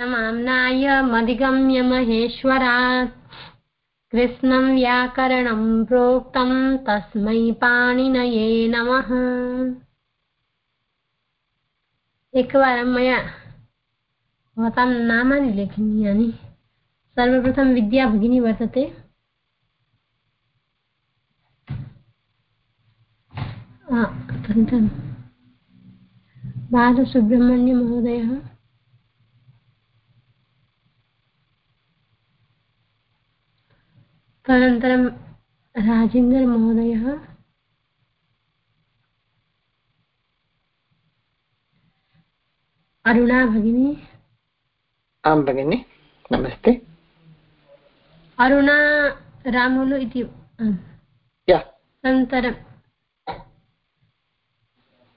समाम्नायमधिगम्य महेश्वरात् कृष्णं व्याकरणं प्रोक्तं, तस्मै पाणिनये नमः। एकवारं मया भवतां नामानि लेखनीयानि। सर्वप्रथमं विद्या भगिनी वर्तते। बालसुब्रह्मण्यमहोदयः। तदनन्तरं राजेन्द्रमहोदयः अरुणा भगिनी। आं भगिनि नमस्ते। अरुणा रामुलु इति अनन्तरं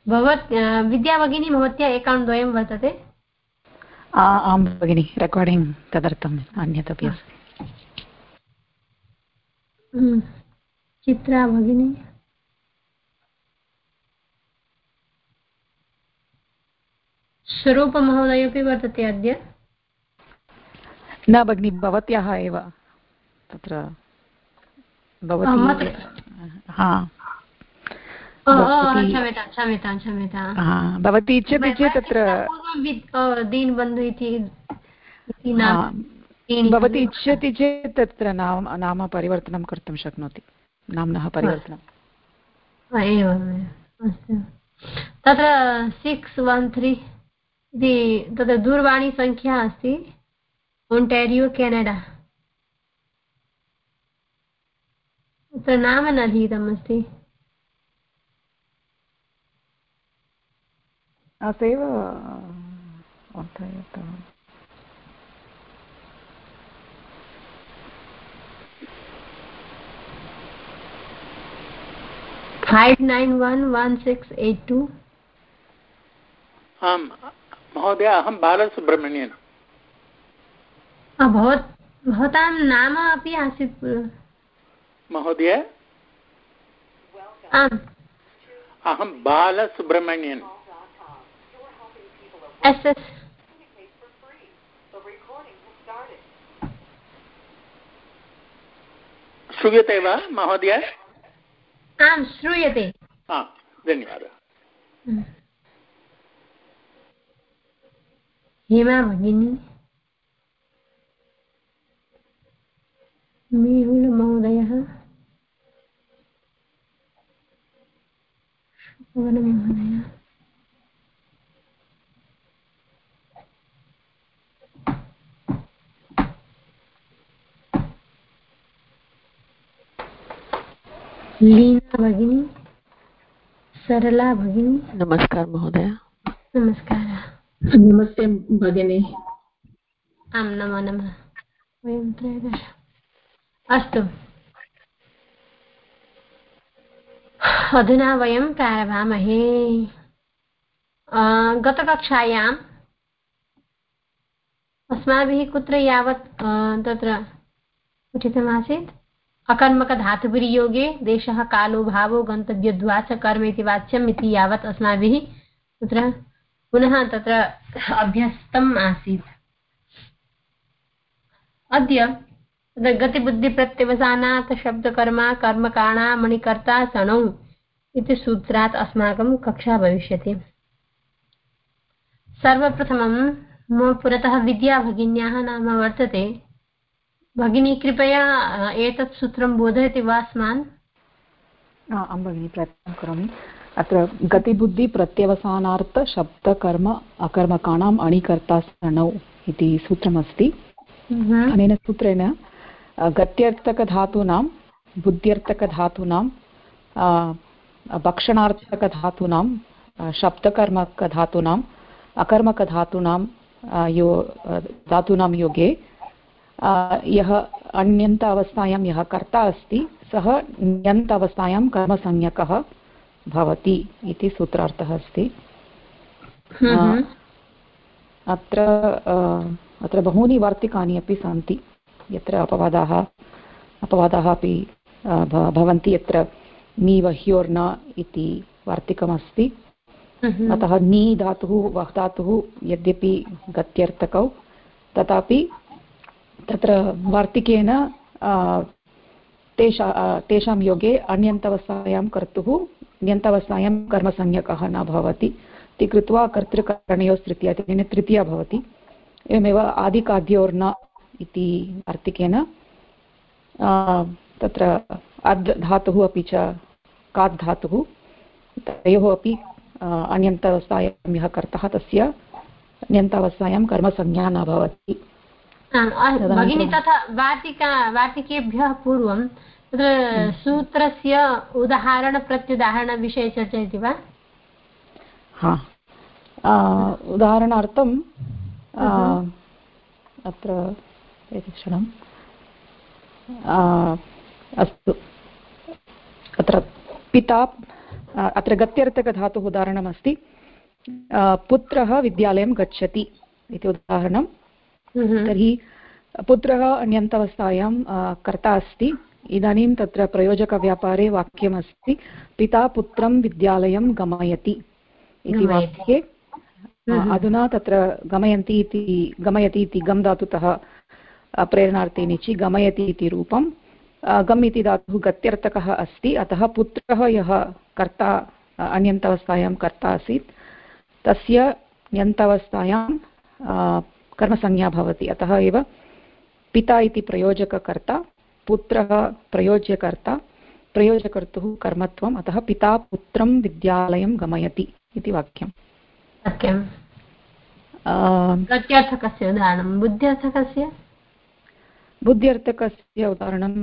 भवत् विद्या भगिनी भवत्या अकौण्ट् द्वयं वर्तते। आं भगिनि रेकार्डिङ्ग् तदर्थम् अन्यत् अपि अस्ति। चित्रा भगिनी। स्वरूपमहोदयोपि वर्तते अद्य? न भगिनि भवत्याः एव। तत्र भवती इच्छति चेत् तत्र दीनबन्धु इति भवती हाँ। इच्छति चेत् तत्र नाम नाम परिवर्तनं कर्तुं शक्नोति। नाम्नः परिवर्तनं। एवम् अस्तु। तत्र सिक्स् वन् त्री इति तत्र दूरवाणीसङ्ख्या अस्ति। Ontario Canada. तत्र नाम न लिखितमस्ति अत आम् महोदय अहं बालसुब्रह्मण्येन। भवतां नाम अपि आसीत्? महोदय? अहं बालसुब्रह्मण्यन्। S S. श्रूयते वा महोदय? आं श्रूयते। धन्यवादः। हम्म। हेमा भगिनी। मेहुलमहोदयः। शुभवनमहोदय लीना भगिनी सरला भगिनी। नमस्कार महोदय। नमस्कारः। नमस्ते भगिनी। आं नमो नमः। वयं त्रयोदश। अस्तु। अधुना वयं प्रारभामहे। गतकक्षायाम्। अस्माभिः कुत्र यावत् तत्र पठितमासीत् अकर्मकधातुभिर्योगे देशः कालो भावो गन्तव्यद्वा च कर्म इति वाच्यम् इति यावत् अस्माभिः तत्र पुनः तत्र अभ्यस्तम् आसीत्। अद्य गतिबुद्धिप्रत्यवसानात् शब्दकर्मा कर्मकाणा मणिकर्ता सणौ इति सूत्रात् अस्माकं कक्षा भविष्यति। सर्वप्रथमं मम पुरतः विद्याभगिन्याः नाम वर्तते। भगिनी कृपया एतत् सूत्रं बोधयति वा अस्मान् आं भगिनि प्रयत्नं करोमि। अत्र गतिबुद्धिप्रत्यवसानार्थशब्दकर्म अकर्मकाणाम् अणिकर्ता सणौ इति सूत्रमस्ति। अनेन सूत्रेण गत्यर्थकधातूनां बुद्ध्यर्थकधातूनां भक्षणार्थकधातूनां शब्दकर्मकधातूनाम् अकर्मकधातूनां यो धातूनां योगे यः अण्यन्त अवस्थायां यः कर्ता अस्ति सः ण्यन्त अवस्थायां कर्मसंज्ञकः भवति इति सूत्रार्थः अस्ति। अत्र अत्र बहूनि वार्तिकानि अपि सन्ति यत्र अपवादाः अपवादाः अपि भवन्ति यत्र नी वह्योर्न इति वार्तिकमस्ति। अतः नी धातुः वह् धातुः यद्यपि गत्यर्थकौ तथापि तत्र वार्तिकेन तेषा योगे अण्यन्तवस्थायां कर्तुः ण्यन्तवस्थायां कर्मसंज्ञकः न भवति। इति कृत्वा कर्तृकरणयोः तृतीया तेन तृतीया भवति। एवमेव आदिकाद्योर्न इति वार्तिकेन तत्र अद् धातुः अपि च कात् धातुः, तयोः अपि अण्यन्तावस्थायां यः कर्तः, तस्य ण्यन्तावस्थायां कर्मसंज्ञा न भवति। भगिनी तथा वार्तिका वार्तिकेभ्यः पूर्वं तत्र हम्म। सूत्रस्य उदाहरणप्रत्युदाहरणविषये चर्चयति वा हा उदाहरणार्थं। अत्र एकक्षणम् अस्तु अत्र पिता अत्र गत्यर्थकधातुः उदाहरणमस्ति पुत्रः विद्यालयं गच्छति इति उदाहरणं। तर्हि पुत्रः अन्यन्तवस्थायां कर्ता अस्ति। इदानीं तत्र प्रयोजकव्यापारे वाक्यमस्ति पिता पुत्रं विद्यालयं गमयति इति वाक्ये हम्म। अधुना तत्र गमयन्ति इति गमयति इति गम् धातुतः प्रेरणार्थे निचि गमयति इति रूपं गम् इति धातुः गत्यर्थकः अस्ति अतः पुत्रः यः कर्ता अन्यन्तवस्थायां कर्ता आसीत् तस्य ण्यन्तवस्थायां कर्मसंज्ञा भवति। अतः एव पिता इति प्रयोजककर्ता पुत्रः प्रयोज्यकर्ता प्रयोजकर्तुः कर्मत्वम् अतः पिता पुत्रं विद्यालयं गमयति इति वाक्यम्। वाक्यं प्रत्यर्थकस्य उदाहरणं बुद्ध्यर्थकस्य? बुद्ध्यर्थकस्य उदाहरणम्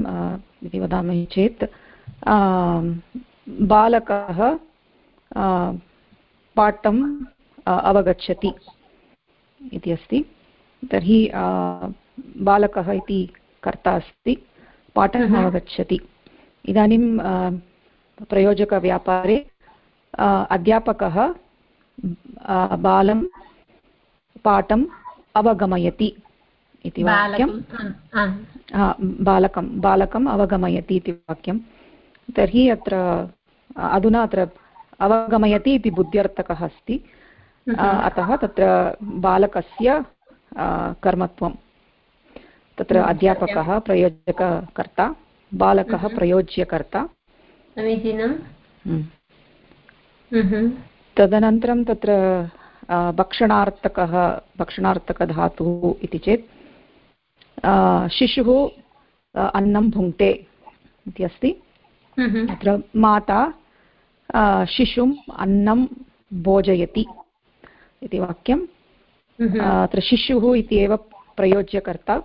इति वदामः चेत् बालकः पाठम् अवगच्छति इति अस्ति। तर्हि बालकः इति कर्ता अस्ति पाठम् हम्म। अवगच्छति। इदानीं प्रयोजकव्यापारे अध्यापकः बालं पाठम् अवगमयति इति वाक्यं बालकं बालकम् अवगमयति इति वाक्यं तर्हि अत्र अधुना अत्र अवगमयति इति बुद्ध्यर्थकः अस्ति। अतः तत्र बालकस्य कर्मत्वं। तत्र हम्म, अध्यापकः प्रयोजककर्ता बालकः हम्म। प्रयोज्यकर्ता। समीचीनं। तदनन्तरं तत्र भक्षणार्थकः भक्षणार्थकधातुः इति चेत् शिशुः अन्नं भुङ्क्ते इति अस्ति। अत्र माता शिशुम् अन्नं भोजयति इति वाक्यं अत्र शिशुः इति एव प्रयोज्यकर्ता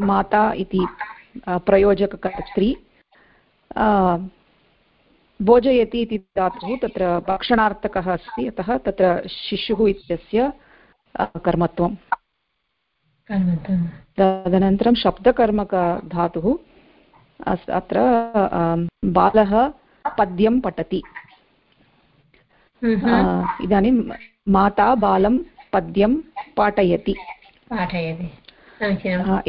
माता इति प्रयोजककर्त्री। भोजयति इति धातुः तत्र भक्षणार्थकः अस्ति अतः तत्र शिशुः इत्यस्य कर्मत्वं तदनन्तरं शब्दकर्मकधातुः अत्र बालः पद्यं पठति। इदानीं माता बालं पद्यं पाठयति। पाठयति।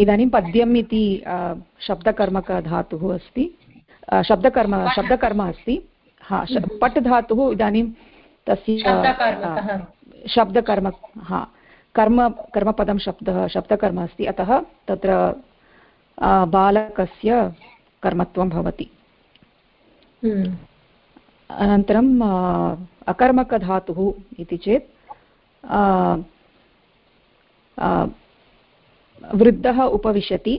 इदानीं पद्यम् इति शब्दकर्मकधातुः अस्ति। शब्दकर्म शब्दकर्म अस्ति। हा हम्म। पट् धातुः इदानीं तस्य शब्दकर्म हा कर्म कर्मपदं शब्दः शब्दकर्म अस्ति। अतः तत्र बालकस्य कर्मत्वं भवति। हम्म। अनन्तरं अकर्मकधातुः इति चेत् वृद्धः उपविशति।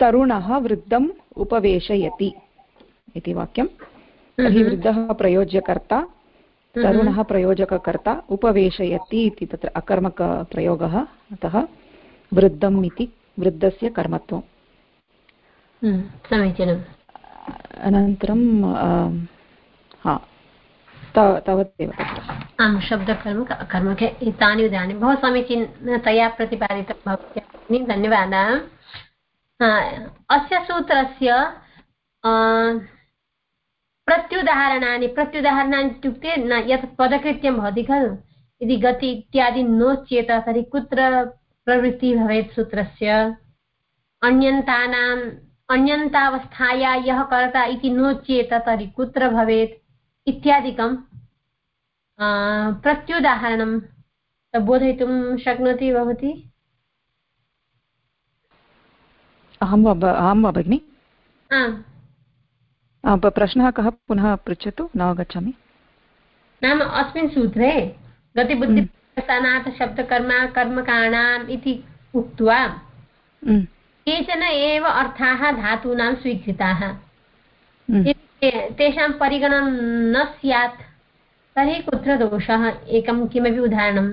तरुणः वृद्धम् उपवेशयति इति वाक्यं तर्हि। वृद्धः प्रयोज्यकर्ता। तरुणः प्रयोजककर्ता उपवेशयति इति तत्र अकर्मकप्रयोगः अतः वृद्धम् इति वृद्धस्य कर्मत्वं समीचीनम् अनन्तरं हा तावदेव आं शब्दकर्म कर्मके एतानि उदाहरणानि बहु समीचीनतया प्रतिपादितं भवत्या। धन्यवादः। अस्य सूत्रस्य प्रत्युदाहरणानि प्रत्युदाहरणानि इत्युक्ते न, यत् पदकृत्यं भवति खलु? यदि गति इत्यादि नोच्येत तर्हि कुत्र प्रवृत्तिः भवेत् सूत्रस्य? अन्यन्तानाम् अन्यन्तावस्थाया यः कर्ता इति नोच्येत तर्हि कुत्र भवेत्? इत्यादिकं प्रत्युदाहरणं बोधयितुं शक्नोति भवती? अहं वा अहं वा भगिनि? प्रश्नः कः? पुनः पृच्छतु न अवगच्छामि। नाम अस्मिन् सूत्रे गतिबुद्धिस्थानात् शब्दकर्म कर्मकाणाम् इति उक्त्वा केचन एव अर्थाः धातूनां स्वीकृताः। तेषां परिगणनं न स्यात्। तर्हि कुत्र दोषः? एकं किमपि उदाहरणम्।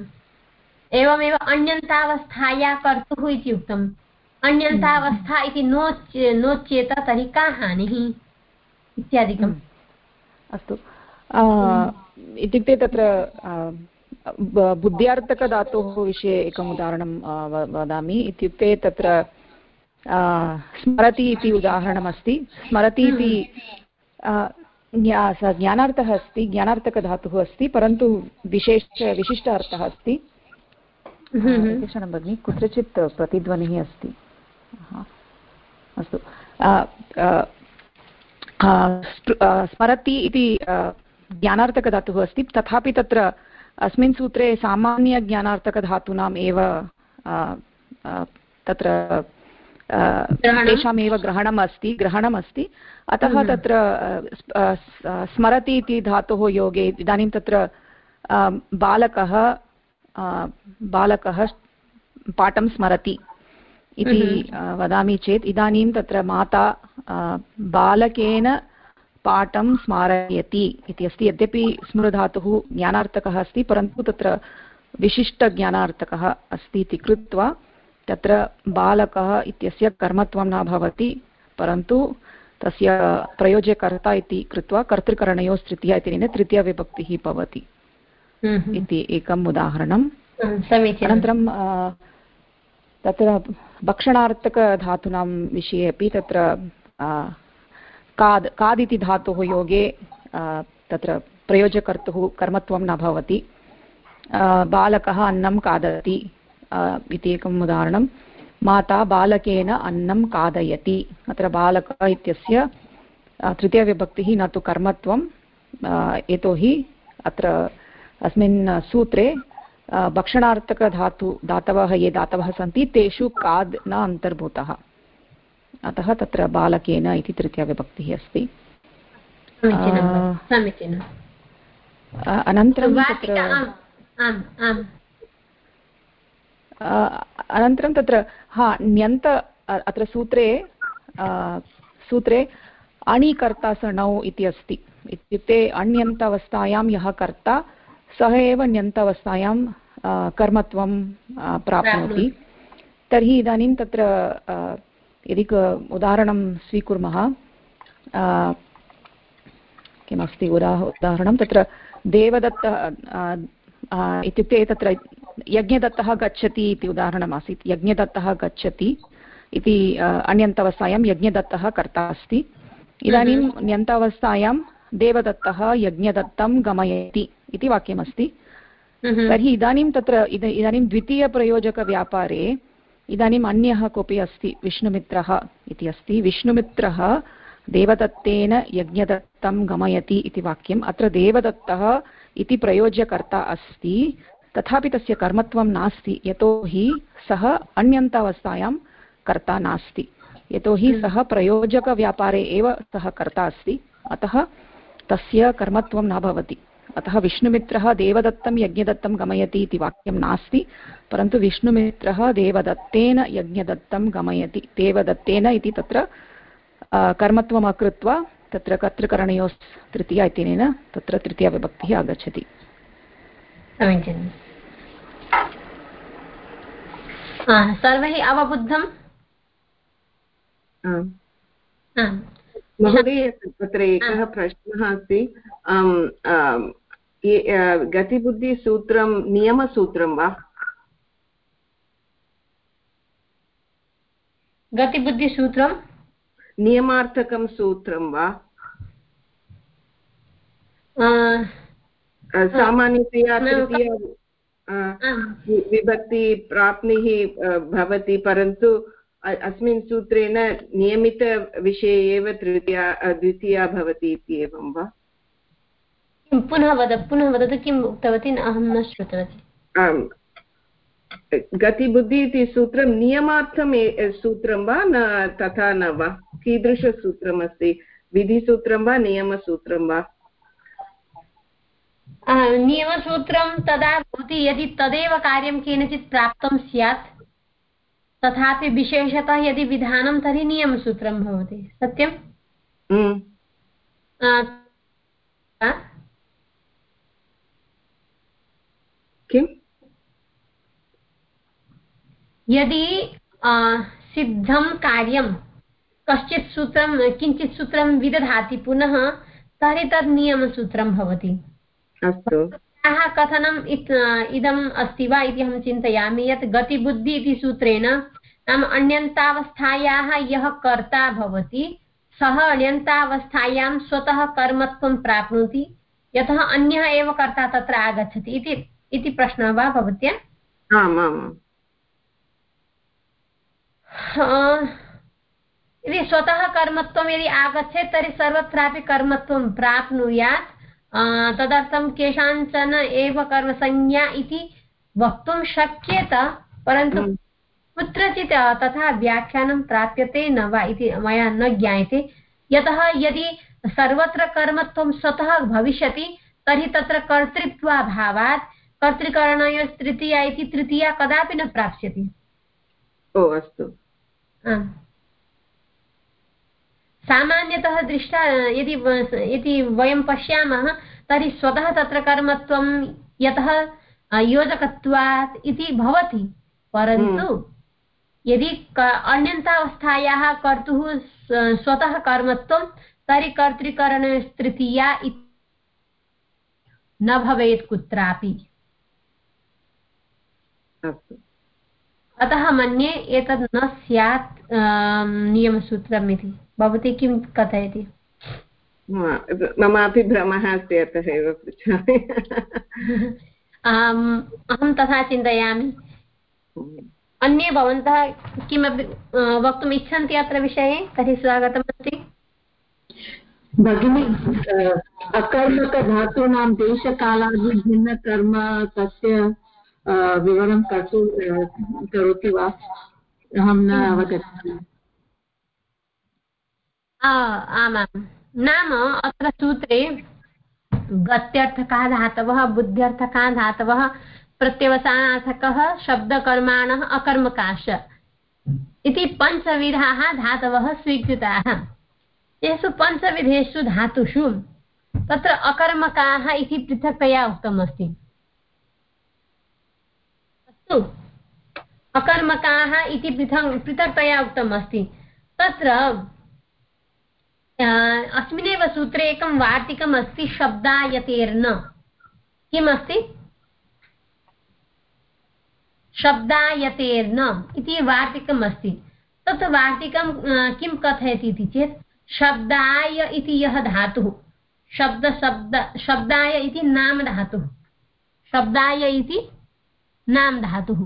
एवमेव अन्यन्तावस्थाया कर्तुः इति उक्तम्। अन्यन्तावस्था इति नोच्य नोच्येत तर्हि का हानिः? इत्यादिकम्। अस्तु। इत्युक्ते तत्र बुद्ध्यार्थकधातोः विषये एकम् उदाहरणं वदामि। इत्युक्ते तत्र स्मरति इति उदाहरणमस्ति। स्मरति इति ज्ञानार्थः अस्ति ज्ञानार्थकधातुः अस्ति परन्तु विशेष विशिष्ट अर्थः अस्ति क्षणं भगिनि कुत्रचित् प्रतिध्वनिः अस्ति। अस्तु। स्मरति इति ज्ञानार्थकधातुः अस्ति। तथापि तत्र अस्मिन् सूत्रे सामान्यज्ञानार्थकधातूनाम् एव तत्र तेषामेव ग्रहणम् अस्ति ग्रहणम् अस्ति अतः हम्म। तत्र स्मरति इति धातोः योगे इदानीं तत्र बालकः बालकः पाठं स्मरति इति हम्म। वदामि चेत् इदानीं तत्र माता बालकेन पाठं स्मारयति इति अस्ति यद्यपि स्मृधातुः ज्ञानार्थकः अस्ति परन्तु तत्र विशिष्टज्ञानार्थकः अस्ति इति कृत्वा तत्र बालकः इत्यस्य कर्मत्वं न भवति परन्तु तस्य प्रयोज्यकर्ता इति कृत्वा कर्तृकरणयोः तृतीया इत्यनेन तृतीयविभक्तिः भवति हम्म। इति एकम् उदाहरणम्। अनन्तरं तत्र भक्षणार्थकधातूनां विषये अपि तत्र काद् काद् इति धातोः योगे तत्र प्रयोजकर्तुः कर्मत्वं न भवति। बालकः अन्नं खादति। इति एकम् उदाहरणं माता बालकेन अन्नं खादयति अत्र बालक इत्यस्य तृतीयविभक्तिः न तु कर्मत्वं यतोहि अत्र अस्मिन् सूत्रे भक्षणार्थकधातु धातवः ये धातवः सन्ति तेषु काद् न अन्तर्भूतः अतः तत्र बालकेन इति तृतीयविभक्तिः अस्ति अनन्तरं अनन्तरं तत्र हा ण्यन्त अत्र सूत्रे सूत्रे अणिकर्ता सणौ इति अस्ति। इत्युक्ते अण्यन्तावस्थायां यः कर्ता सः एव ण्यन्तावस्थायां कर्मत्वं प्राप्नोति। तर्हि इदानीं तत्र यदि उदाहरणं स्वीकुर्मः किमस्ति उदाह उदाहरणं? तत्र देवदत्त इत्युक्ते तत्र यज्ञदत्तः गच्छति इति उदाहरणमासीत्। यज्ञदत्तः गच्छति इति अन्यन्तावस्थायां यज्ञदत्तः कर्ता अस्ति। इदानीं। ण्यन्तावस्थायां देवदत्तः यज्ञदत्तं गमयति इति वाक्यमस्ति। तर्हि इदानीं तत्र इदानीं द्वितीयप्रयोजकव्यापारे इदानीम् अन्यः कोऽपि अस्ति विष्णुमित्रः इति अस्ति। विष्णुमित्रः देवदत्तेन यज्ञदत्तं गमयति इति वाक्यम्। अत्र देवदत्तः इति प्रयोज्यकर्ता अस्ति। तथापि तस्य कर्मत्वं नास्ति यतोहि सः अन्यन्तावस्थायां कर्ता नास्ति। यतोहि हम्म। सः प्रयोजकव्यापारे एव सः कर्ता अस्ति अतः तस्य कर्मत्वं न भवति। अतः विष्णुमित्रः देवदत्तं यज्ञदत्तं गमयति इति वाक्यं नास्ति परन्तु विष्णुमित्रः देवदत्तेन यज्ञदत्तं गमयति। देवदत्तेन इति तत्र कर्मत्वम् अकृत्वा तत्र कर्तृकरणयोः तृतीया इत्यनेन तत्र तृतीयाविभक्तिः आगच्छति। समीचीनम्। सर्वैः अवबुद्धम्? महोदय तत्र एकः प्रश्नः अस्ति। गतिबुद्धिसूत्रं नियमसूत्रं वा? गतिबुद्धिसूत्रं नियमार्थकं सूत्रं वा? सामान्यतया तृतीय विभक्ति प्राप्निः भवति परन्तु अस्मिन् सूत्रेण नियमितविषये एव तृतीया द्वितीया भवति इति एवं वा? पुनः वद पुनः वदतु किम् उक्तवती अहं न श्रुतवती। आम्। गतिबुद्धि इति सूत्रं नियमार्थं सूत्रं वा न तथा न वा? कीदृशसूत्रमस्ति? विधिसूत्रं वा नियमसूत्रं वा? नियमसूत्रं तदा भवति यदि तदेव कार्यं केनचित् प्राप्तं स्यात्। तथापि विशेषतः यदि विधानं तर्हि नियमसूत्रं भवति। सत्यं हम्म। किम्? यदि सिद्धं कार्यं कश्चित् सूत्रं किञ्चित् सूत्रं विदधाति पुनः तर्हि तद् नियमसूत्रं भवति। अस्तु। कथनम् इदम् अस्ति वा इति अहं चिन्तयामि। यत् गतिबुद्धि इति सूत्रेण नाम अण्यन्तावस्थायाः यः कर्ता भवति सः अण्यन्तावस्थायां स्वतः कर्मत्वं प्राप्नोति यतः अन्यः एव कर्ता तत्र आगच्छति इति इति प्रश्नः वा भवत्या? आम् आम्। यदि स्वतः कर्मत्वं यदि आगच्छेत् तर्हि सर्वत्रापि कर्मत्वं प्राप्नुयात्। तदर्थं केषाञ्चन एव कर्मसंज्ञा इति वक्तुं शक्येत परन्तु हम्म। कुत्रचित् तथा व्याख्यानं प्राप्यते न वा इति मया न ज्ञायते। यतः यदि सर्वत्र कर्मत्वं स्वतः भविष्यति तर्हि तत्र कर्तृत्वाभावात् कर्तृकरणयोः तृतीया इति तृतीया कदापि न प्राप्स्यति। ओ अस्तु। सामान्यतः दृष्टा यदि यदि वयं पश्यामः तर्हि स्वतः तत्र कर्मत्वं यतः योजकत्वात् इति भवति। परन्तु हम्म। यदि अन्यन्तावस्थायाः कर्तुः स्वतः कर्मत्वं तर्हि कर्तृकरणस्तृतीया न भवेत् कुत्रापि। अतः मन्ये एतत् न स्यात् नियमसूत्रम् इति भवती किं कथयति? ममापि भ्रमः अस्ति अतः एव पृच्छामि. अहं तथा चिन्तयामि। अन्ये भवन्तः किमपि वक्तुम् इच्छन्ति अत्र विषये? तर्हि स्वागतमस्ति। भगिनी अकर्मकधातूनां देशकालादिभिन्नकर्म तस्य विवरणं कर्तुं करोति वा? अहं न अवगच्छामि। आमां नाम अत्र सूत्रे गत्यर्थकाः धातवः बुद्ध्यर्थकाः धातवः प्रत्यवसानार्थकः शब्दकर्माणः अकर्मकाश इति पञ्चविधाः धातवः स्वीकृताः। तेषु पञ्चविधेषु धातुषु तत्र अकर्मकाः इति पृथक्तया उक्तमस्ति। अस्तु। अकर्मकाः इति पृथक् पृथक्तया उक्तम् अस्ति तत्र अस्मिन्नेव सूत्रे एकं वार्तिकम् अस्ति शब्दायतेर्न। किम् अस्ति शब्दायतेर्न इति वार्तिकम् अस्ति तत् वार्तिकं किं कथयति इति चेत्, शब्दाय इति यः धातुः शब्द शब्द शब्दाय इति नाम धातुः, शब्दाय इति नाम धातुः।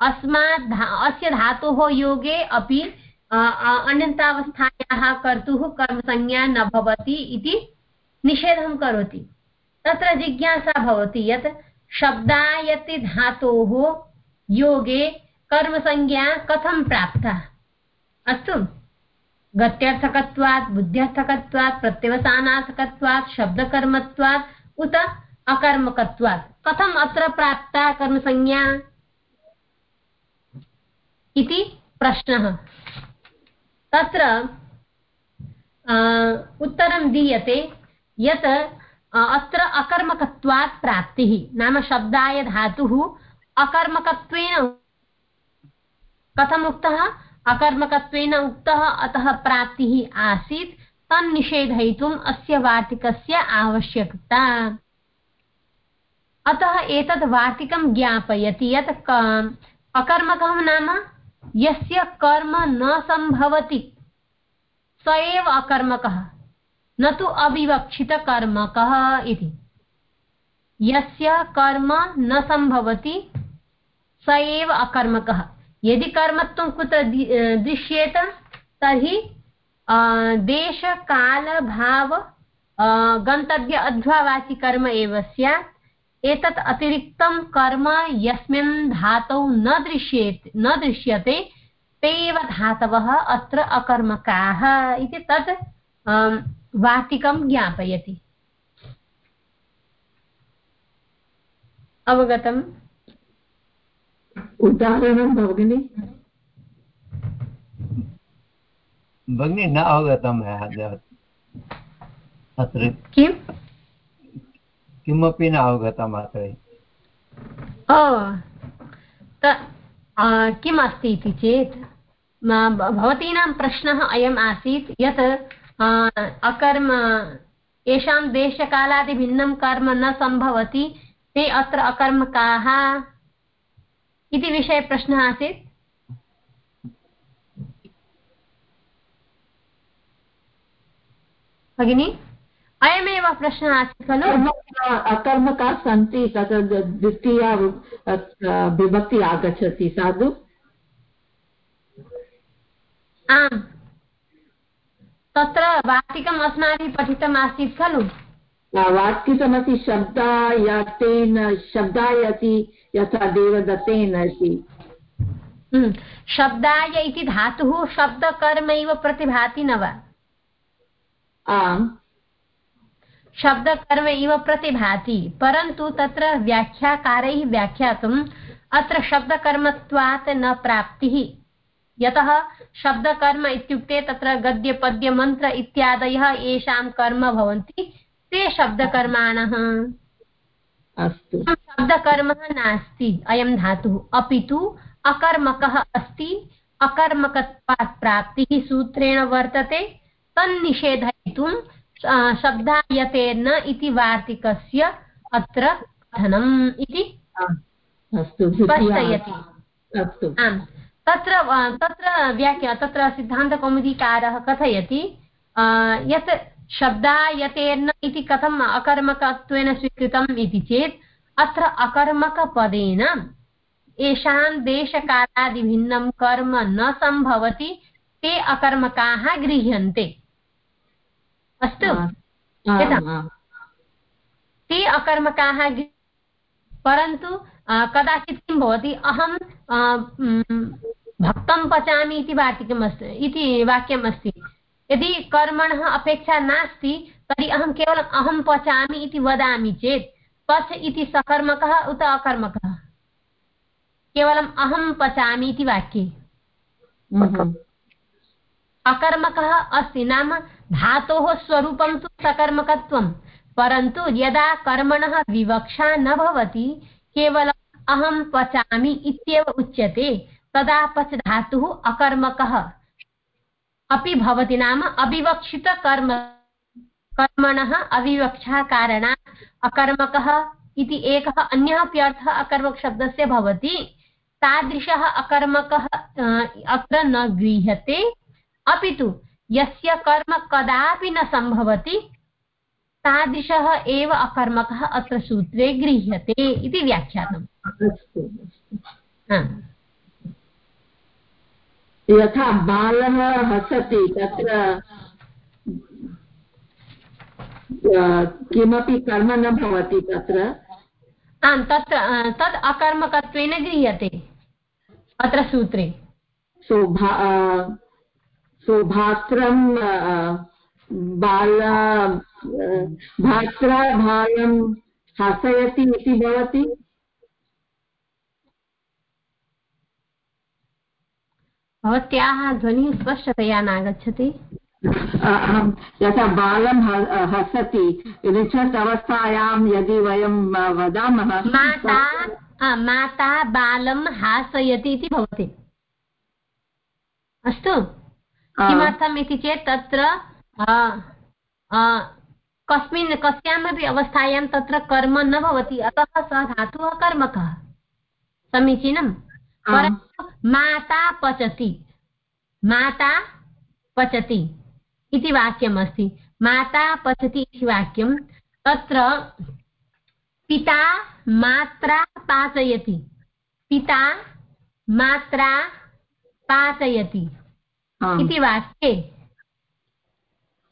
अस्मात् धा, अस्य धातोः योगे अपि अनन्तावस्थायाः कर्तुः कर्मसंज्ञा न भवति इति निषेधं करोति। तत्र जिज्ञासा भवति यत् शब्दायति धातोः योगे कर्मसंज्ञा कथं प्राप्ता? अस्तु। गत्यर्थकत्वात्, बुद्ध्यर्थकत्वात्, प्रत्यवसानार्थकत्वात्, शब्दकर्मत्वात्, उत अकर्मकत्वात्। कथम् अत्र प्राप्ता कर्मसंज्ञा? इति प्रश्नः। तत्र उत्तरं दीयते यत् अत्र अकर्मकत्वात् प्राप्तिः, नाम शब्दाय धातुः अकर्मकत्वेन कथम् उक्तः? अकर्मकत्वेन उक्तः अतः प्राप्तिः आसीत् तन्निषेधयितुम् अस्य वार्तिकस्य आवश्यकता। अतः एतद् वार्तिकं ज्ञापयति यत् अकर्मकः नाम यस्य कर्म न सम्भवति। स एव अकर्मकः, न तु अविवक्षितकर्मकः इति। यस्य कर्म न सम्भवति, स एव अकर्मकः। यदि कर्मत्वं कुत्र दृश्येत, तर्हि देशकालभाव गन्तव्य अध्वावाचि कर्म एव स्यात्। एतत् अतिरिक्तं कर्म यस्मिन् धातौ न दृश्येत् न दृश्यते ते एव धातवः अत्र अकर्मकाः इति तत् वातिकं ज्ञापयति। अवगतम्? उदाहरणं भगिनि। भगिनि न अवगतं अत्र किम्? किमपि न अवगतम् अत्र किम् अस्ति इति चेत् भवतीनां प्रश्नः अयम् आसीत्, यत् अकर्म, येषां देशकालादिभिन्नं कर्म न सम्भवति, ते अत्र अकर्मकाः इति विषये प्रश्नः आसीत्? भगिनी? अयमेव प्रश्नः आसीत् खलु? अकर्मकाः सन्ति तत् द्वितीया विभक्ति आगच्छति साधु? आम्। तत्र वार्तिकम् अस्माभिः पठितम् आसीत् खलु? वार्तिकमपि शब्दायतेन शब्दायति यथा देवदत्तेन इति। हम्म, शब्दाय इति धातुः शब्दकर्मैव प्रतिभाति न वा? आम्। शब्दकर्म इव प्रतिभाति परन्तु तत्र व्याख्याकारैः व्याख्यातुम् अत्र शब्दकर्मत्वात् न प्राप्तिः। यतः शब्दकर्म इत्युक्ते तत्र गद्यपद्यमन्त्र इत्यादयः येषां कर्म भवन्ति ते शब्दकर्माणः। अस्तु। शब्दकर्मः नास्ति अयं धातुः। अपि तु अकर्मकः अस्ति अकर्मकत्वात् प्राप्तिः सूत्रेण वर्तते तन्निषेधयितुं शब्दायतेन इति वार्तिकस्य अत्र कथनम् इति स्पष्टयति। आम् तत्र तत्र व्याख्या तत्र सिद्धान्तकौमुदीकारः कथयति यत् शब्दायतेर्न इति कथम् अकर्मकत्वेन स्वीकृतम् इति चेत् अत्र अकर्मकपदेन येषां देशकालादिभिन्नं कर्म न सम्भवति ते अकर्मकाः गृह्यन्ते। अस्तु। ते अकर्मकाः परन्तु कदाचित् किं भवति अहं भक्तं पचामि इति वाक्यम् अस्ति इति वाक्यम् अस्ति। यदि कर्मणः अपेक्षा नास्ति तर्हि अहं केवलम् अहं पचामि इति वदामि चेत् पच इति सकर्मकः उत अकर्मकः। केवलम् अहं पचामि इति वाक्ये। अकर्मकः अस्ति नाम धातोः स्वरूपं तु सकर्मकत्वं परन्तु यदा कर्मणः विवक्षा न भवति, केवलम् अहं पचामि इत्येव उच्यते, तदा पच धातुः अकर्मकः। अपि भवति नाम अविवक्षितकर्म कर्मणः अविवक्षाकारणात् अकर्मकः इति एकः अन्यः अपि अर्थः अकर्मकशब्दस्य भवति। तादृशः अकर्मकः अत्र न गृह्यते। अपि तु यस्य कर्म कदापि न सम्भवति तादृशः एव अकर्मकः अत्र सूत्रे गृह्यते इति व्याख्यातम् यथा बालः हसति तत्र किमपि कर्म न भवति तत्र? आम् तत्र तद् अकर्मकत्वेन गृह्यते अत्र सूत्रे। शोभा बाल भात्रा बालं हसयति इति भवति? भवत्याः ध्वनिः स्पष्टतया नागच्छति? यथा बालं हसति रिचर् अवस्थायां यदि वयं वदामः। माता माता बालं हासयति इति भवति। अस्तु? किमर्थम् इति चेत् तत्र कस्मिन् कस्यामपि अवस्थायां तत्र कर्म न भवति। अतः सः धातुः कर्मकः। समीचीनं परन्तु माता पचति। माता पचति इति वाक्यमस्ति। माता पचति इति वाक्यं तत्र पिता मात्रा पाचयति। पिता मात्रा पाचयति। इति वाक्ये।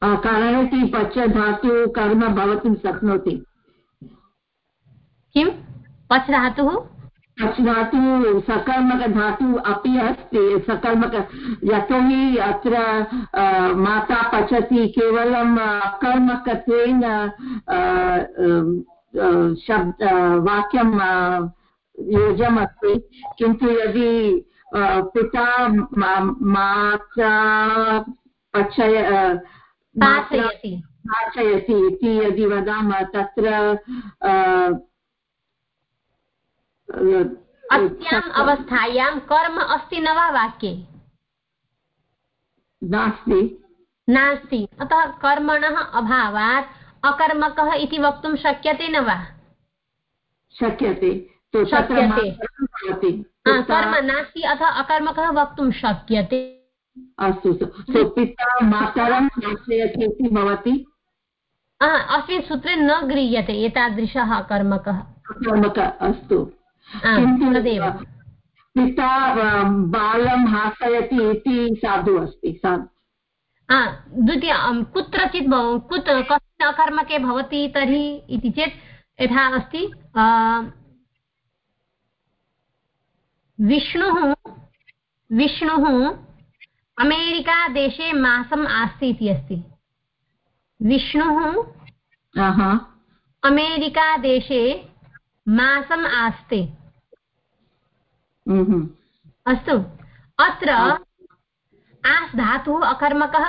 कारणति पच धातु कर्म भवितुं शक्नोति। किं पच् धातुः पच् धातुः सकर्मकधातुः अपि अस्ति। सकर्मक यतोहि अत्र माता पचति केवलं कर्मकत्वेन शब्द वाक्यं योजमस्ति। किन्तु यदि पिता मा- माता पचय पाचयति। पाचयति इति यदि वदामः तत्र अस्याम् अवस्थायां कर्म अस्ति न वा वाक्ये? नास्ति। नास्ति। अतः कर्मणः अभावात् अकर्मकः इति वक्तुं शक्यते न वा? शक्यते। तो शक्यते। कर्म नास्ति अतः अकर्मकः वक्तुं शक्यते। अस्तु सो। पिता इति भवति? अस्मिन् सूत्रे न गृह्यते एतादृशः कर्मकः। कर्मक अस्तु। तदेव। पिता बालं हासयति इति साधु अस्ति द्वितीय कुत्रचित् भव- कुत् कस्मिन् अकर्मके भवति तर्हि इति चेत् यथा अस्ति। विष्णुः विष्णुः अमेरिकादेशे मासम् आस्ति इति अस्ति। विष्णुः अमेरिकादेशे मासम् आस्ते। mhm, अस्तु। अत्र आस् धातुः अकर्मकः।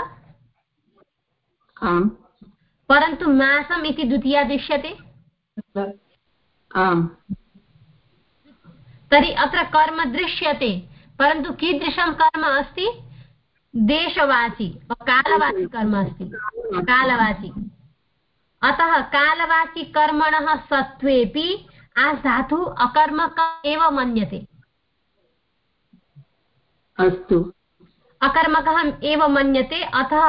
परन्तु मासम् इति द्वितीया दृश्यते। तर्हि अत्र कर्म दृश्यते परन्तु कीदृशं कर्म अस्ति? देशवाचि कालवाचि कर्म अस्ति। कालवाचि अतः कालवाचि कर्मणः सत्त्वेपि आस् धातुः अकर्मक एव मन्यते। अस्तु। अकर्मकः एव मन्यते अतः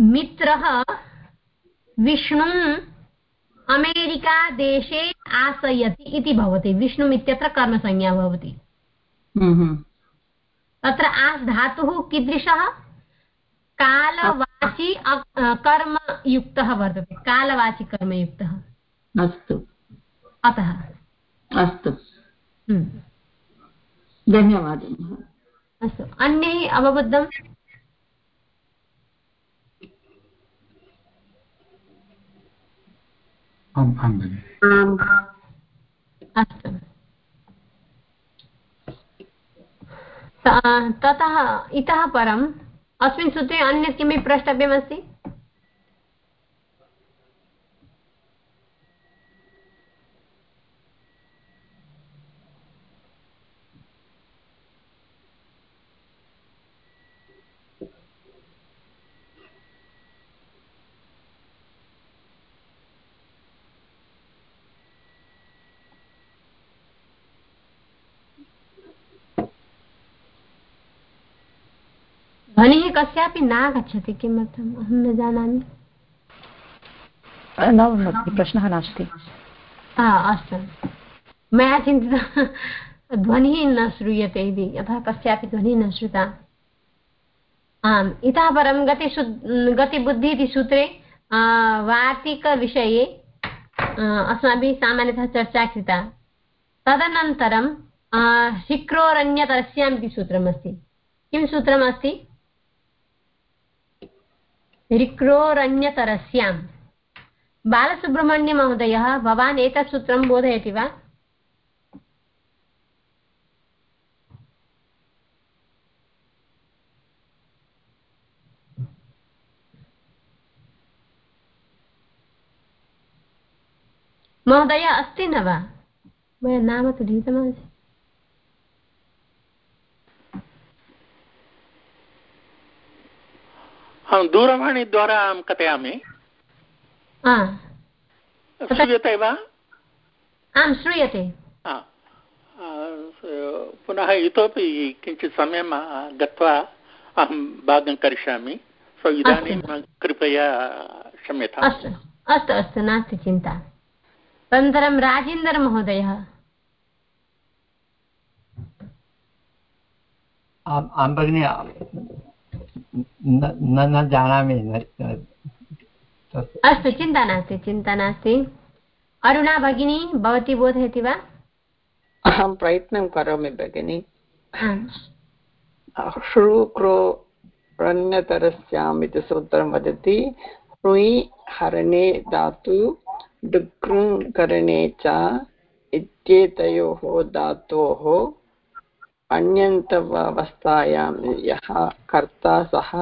मित्रः विष्णुम् अमेरिकादेशे आसयति इति भवति। विष्णुम् इत्यत्र कर्मसंज्ञा भवति। mhm, तत्र आस् धातुः कीदृशः? कालवाचि कर्मयुक्तः वर्तते। कालवाचि कर्मयुक्तः। अस्तु। अतः। अस्तु। हम्म। धन्यवादः। अस्तु। अन्यैः अवबुद्धम्? आम् आं भगिनि आम् अस्तु। ततः इतः परम् अस्मिन् सूत्रे अन्यत् किमपि प्रष्टव्यमस्ति? ध्वनिः कस्यापि नागच्छति किमर्थम् अहं न जानामि। न भगिनि प्रश्नः नास्ति। हा अस्तु। मया चिन्तितं ध्वनिः न श्रूयते इति यतः कस्यापि ध्वनिः न श्रुता। आम् इतः परं गतिसु गतिबुद्धि इति सूत्रे वार्तिकविषये अस्माभिः सामान्यतः चर्चा कृता। तदनन्तरं आ, शिक्रोरन्यतरस्याम् इति सूत्रमस्ति। किं सूत्रमस्ति? ऋक्रोरन्यतरस्यां बालसुब्रह्मण्यमहोदयः, भवान् एतत् सूत्रं बोधयति वा? महोदय, अस्ति न वा? मया नाम तु लिखितमस्ति अहं दूरवाणीद्वारा अहं कथयामि। हा श्रूयते वा? आं श्रूयते। हा. आ, पुनः इतोपि किञ्चित् समयं गत्वा अहं भागं करिष्यामि। सो इदानीं कृपया क्षम्यताम्। अस्तु। अस्तु अस्तु नास्ति चिन्ता। तदनन्तरं राजेन्द्रमहोदयः आं भगिनि न न न जानामि न- अस्तु चिन्ता नास्ति चिन्ता नास्ति। अरुणा भगिनी भवती बोधयति वा? अहं प्रयत्नं करोमि भगिनि। ह्रू क्रो रण्यतरस्याम् इति सूत्रं वदति। ह्रुयि हरणे धातु डुकृङ्करणे च इत्येतयोः धातोः अन्यन्तवस्थायां यः कर्ता सः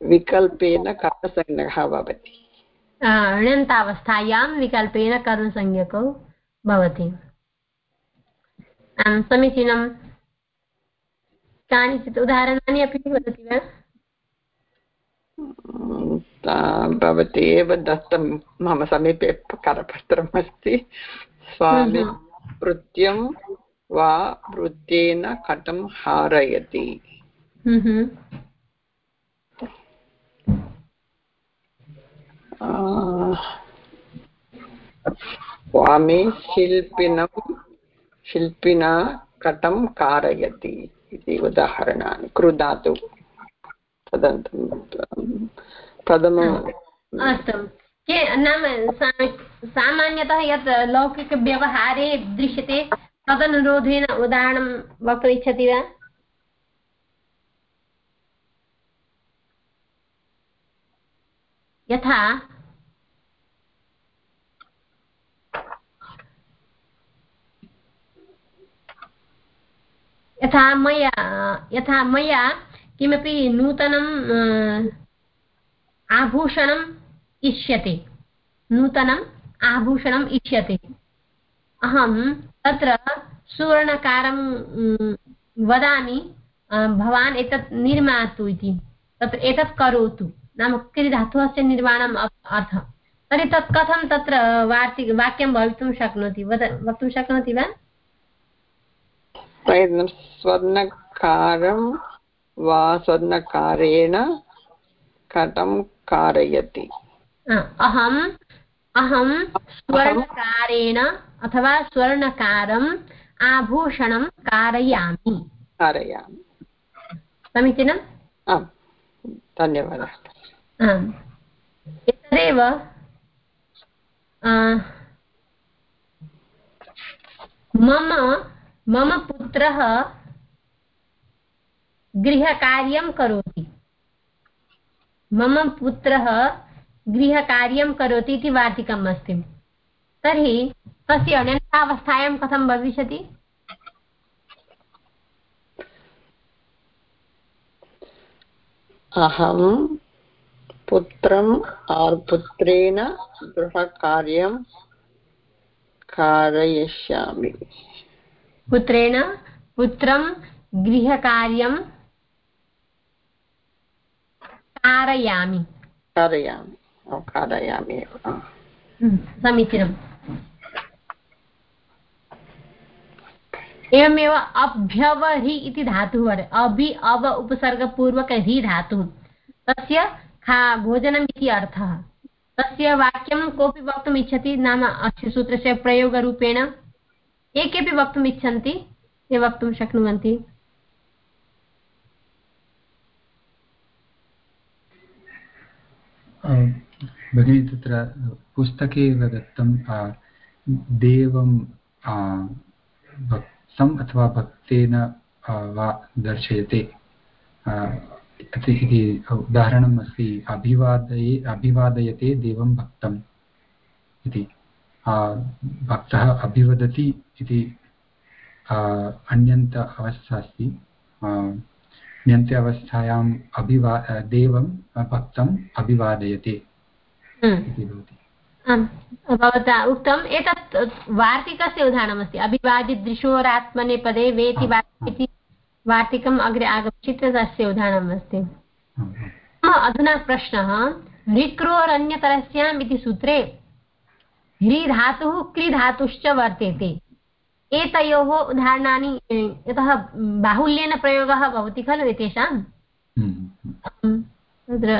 विकल्पेन कर्मसंज्ञकः भवति। अण्यन्तावस्थायां विकल्पेन कर्मसंज्ञकौ भवति। समीचीनं कानिचित् उदाहरणानि अपि वदति वा? भवती एव दत्तं मम समीपे करपत्रम् अस्ति स्वामि वृत्त्यं वा वृत्तेन कटं हारयति? स्वामी शिल्पिनं शिल्पिना कटं कारयति इति उदाहरणानि कृधातु तदनन्तरं प्रथम अस्तु। के नाम सामान्यतः यत् लौकिकव्यवहारे दृश्यते तदनुरोधेन उदाहरणं वक्तुम् इच्छति वा? यथा यथा मया यथा मया किमपि नूतनं आभूषणम् इष्यते। नूतनम् आभूषणम् इष्यते। अहं तत्र सुवर्णकारं वदामि भवान् एतत् निर्मातु इति। तत्र एतत् करोतु। नाम क्रीधातुः निर्माणम् अर्थः। तर्हि तत् कथं तत्र वार्तिक वाक्यं भवितुं शक्नोति? वद वक्तुं शक्नोति वा? प्रयत्नं स्वर्णकारं वा स्वर्णकारेण कथं कारयति? अहम् अहं स्वर्णकारेण अथवा स्वर्णकारम् आभूषणं कारयामि। कारयामि। समीचीनम् आम्। धन्यवादः। आम्। एतदेव मम मम पुत्रः गृहकार्यं करोति। मम पुत्रः गृहकार्यं करोति इति वार्तिकम् अस्ति। तर्हि तस्य अनन्तावस्थायां कथं भविष्यति? अहं पुत्रम् पुत्रेण गृहकार्यं कारयिष्यामि। पुत्रेण पुत्रं गृहकार्यं कारयामि। कारयामि। कारयामि एव। समीचीनम्। एवमेव अभ्यवहि इति धातुः वर्तते। अभि, अव, उपसर्गपूर्वक हि धातुः। तस्य खा, भोजनम् इति अर्थः। तस्य वाक्यं कोऽपि वक्तुम् इच्छति नाम अस्य सूत्रस्य प्रयोगरूपेण। ये केपि वक्तुम् इच्छन्ति, ते वक्तुं शक्नुवन्ति। भगिनी, तत्र पुस्तके एव दत्तं देवं भक्तम् अथवा भक्तेन वा दर्शयते। इति उदाहरणम् अस्ति अभिवादये अभिवादयते देवं भक्तम् इति। भक्तः अभिवदति इति अन्यन्त अवस्था अस्ति। ण्यन्त्य अवस्थायाम् अभिवा देवं भक्तम् अभिवादयते हम्म। इति भवति। भवता उक्तम् एतत् वार्तिकस्य उदाहरणमस्ति। अभिवादिदृशोरात्मने पदे वेति इति वार्तिकम् अग्रे आगच्छति तस्य उदाहरणम् अस्ति अधुना प्रश्नः। ऋक्रोरन्यतरस्याम् इति सूत्रे ह्रीधातुः क्रीधातुश्च वर्तेते। एतयोः उदाहरणानि यतः बाहुल्येन प्रयोगः भवति खलु एतेषां तत्र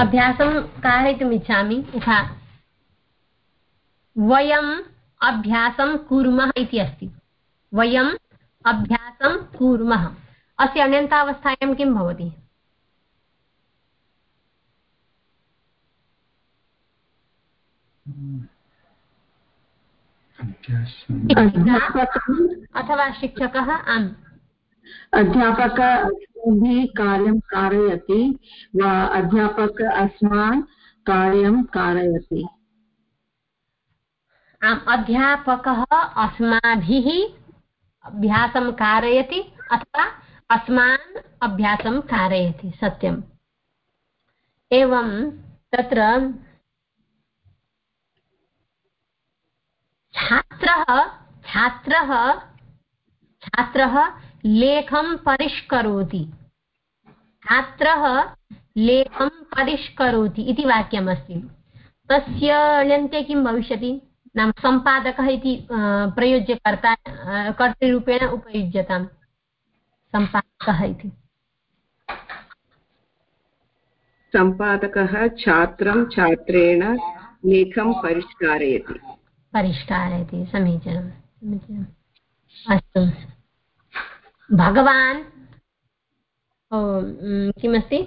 अभ्यासं कारयितुम् इच्छामि। यथा वयम् अभ्यासं कुर्मः इति अस्ति। वयम् अभ्यासं कुर्मः। अस्य अनन्तावस्थायां किं भवति? अथवा शिक्षकः? आम्। अध्यापक अस्माभिः कार्यं कारयति वा अध्यापक अस्मान् कार्यं कारयति? आम् अध्यापकः अस्माभिः अभ्यासं कारयति अथवा अस्मान् अभ्यासं कारयति, सत्यम्। एवं तत्र छात्रः छात्रः छात्रः लेखं परिष्करोति। छात्रः लेखं परिष्करोति इति वाक्यमस्ति। तस्य ण्यन्ते किं भविष्यति? नाम सम्पादकः इति प्रयुज्यकर्ता कर्तृरूपेण उपयुज्यताम्। सम्पादकः इति। सम्पादकः छात्रं छात्रेण लेखं परिष्कारयति। परिष्कारयति समीचीनं समीचीनम् अस्तु। भगवान् किमस्ति?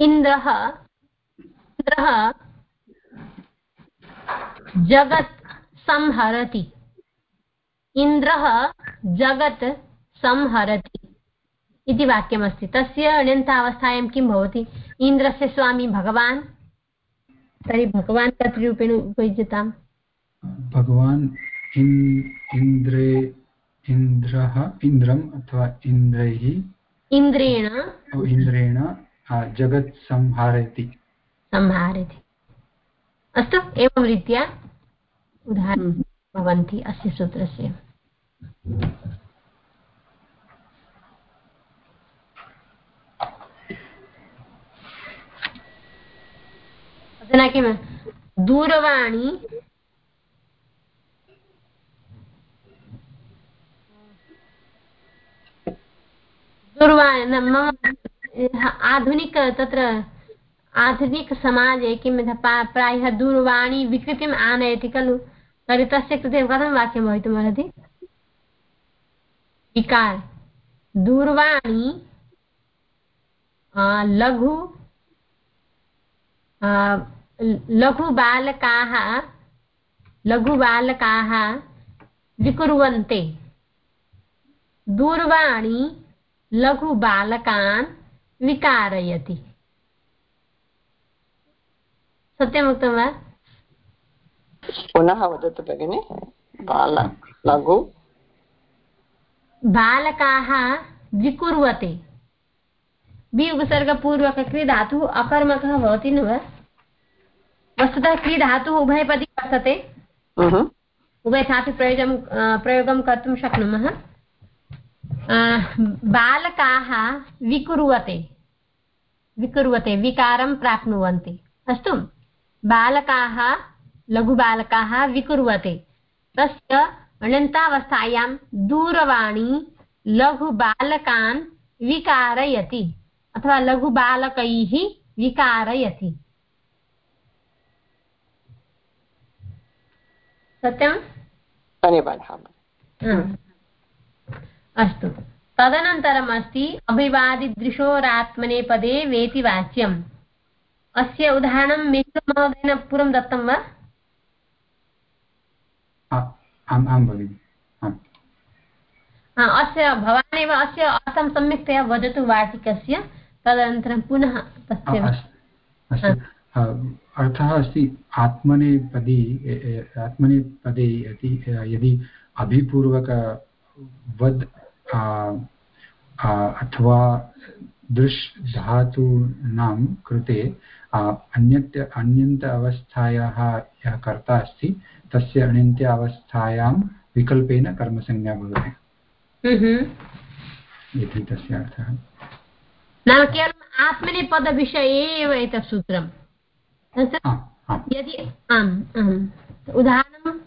इन्द्रः इन्द्रः जगत् संहरति। इन्द्रः जगत् संहरति इति वाक्यमस्ति। तस्य अण्यन्तावस्थायां किं भवति? इन्द्रस्य स्वामी भगवान्। तर्हि भगवान् कर्तृरूपेण उपयुज्यताम्? भगवान् इन्द्रे इन्द्रः इन्द्रम् अथवा इन्द्रैः। इन्द्रेण। इन्द्रेण जगत् संहारयति। संहारयति। अस्तु एवं रीत्या उदाहरणं भवन्ति अस्य सूत्रस्य। अधुना किं दूरवाणी। दूरवाणी मम आधुनिक तत्र आधुनिकसमाजे किं प्रायः दूरवाणी विकृतिम् आनयति खलु? तर्हि तस्य कृते कथं वाक्यं भवितुमर्हति विकार। दूरवाणी लघु लघुबालकाः लघुबालकाः विकुर्वन्ते। दूरवाणी लघुबालकान् विकारयति। सत्यमुक्तं वा पुनः वदतु भगिनि बाल लघु बालकाः विकुर्वते बि उपसर्गपूर्वक क्रीधातुः अकर्मकः भवति न वा वस्तुतः क्रीधातुः उभयपदी वर्तते उभयथापि प्रयोगं प्रयोगं कर्तुं शक्नुमः बालकाः विकुर्वते विकुर्वते विकारं प्राप्नुवन्ति अस्तु बालकाः लघुबालकाः विकुर्वते। तस्य अनन्तावस्थायां दूरवाणी लघुबालकान् विकारयति अथवा लघुबालकैः विकारयति। सत्यं? धन्यवादः। अस्तु। तदनन्तरम् अस्ति अभिवादिदृशोरात्मनेपदे वेति वाच्यम् अस्य उदाहरणं मित्रमहोदयेन पूर्वं दत्तं वा? अस्य भवान् एव अस्य अर्थं सम्यक्तया वदतु वाटिकस्य तदनन्तरं पुनः तस्य अर्थः अस्ति आत्मनेपदी आत्मनेपदे यदि यदि अभिपूर्वकवद् अथवा दृश् धातूनां कृते अन्यत् अन्यन्त अवस्थायाः यः कर्ता अस्ति तस्य अण्यन्त्य अवस्थायां विकल्पेन कर्मसंज्ञा भवति। इति तस्य अर्थः। नाम केवलम् आत्मनेपदविषये एव एतत् सूत्रम्। यदि आम् आम्। उदाहरणं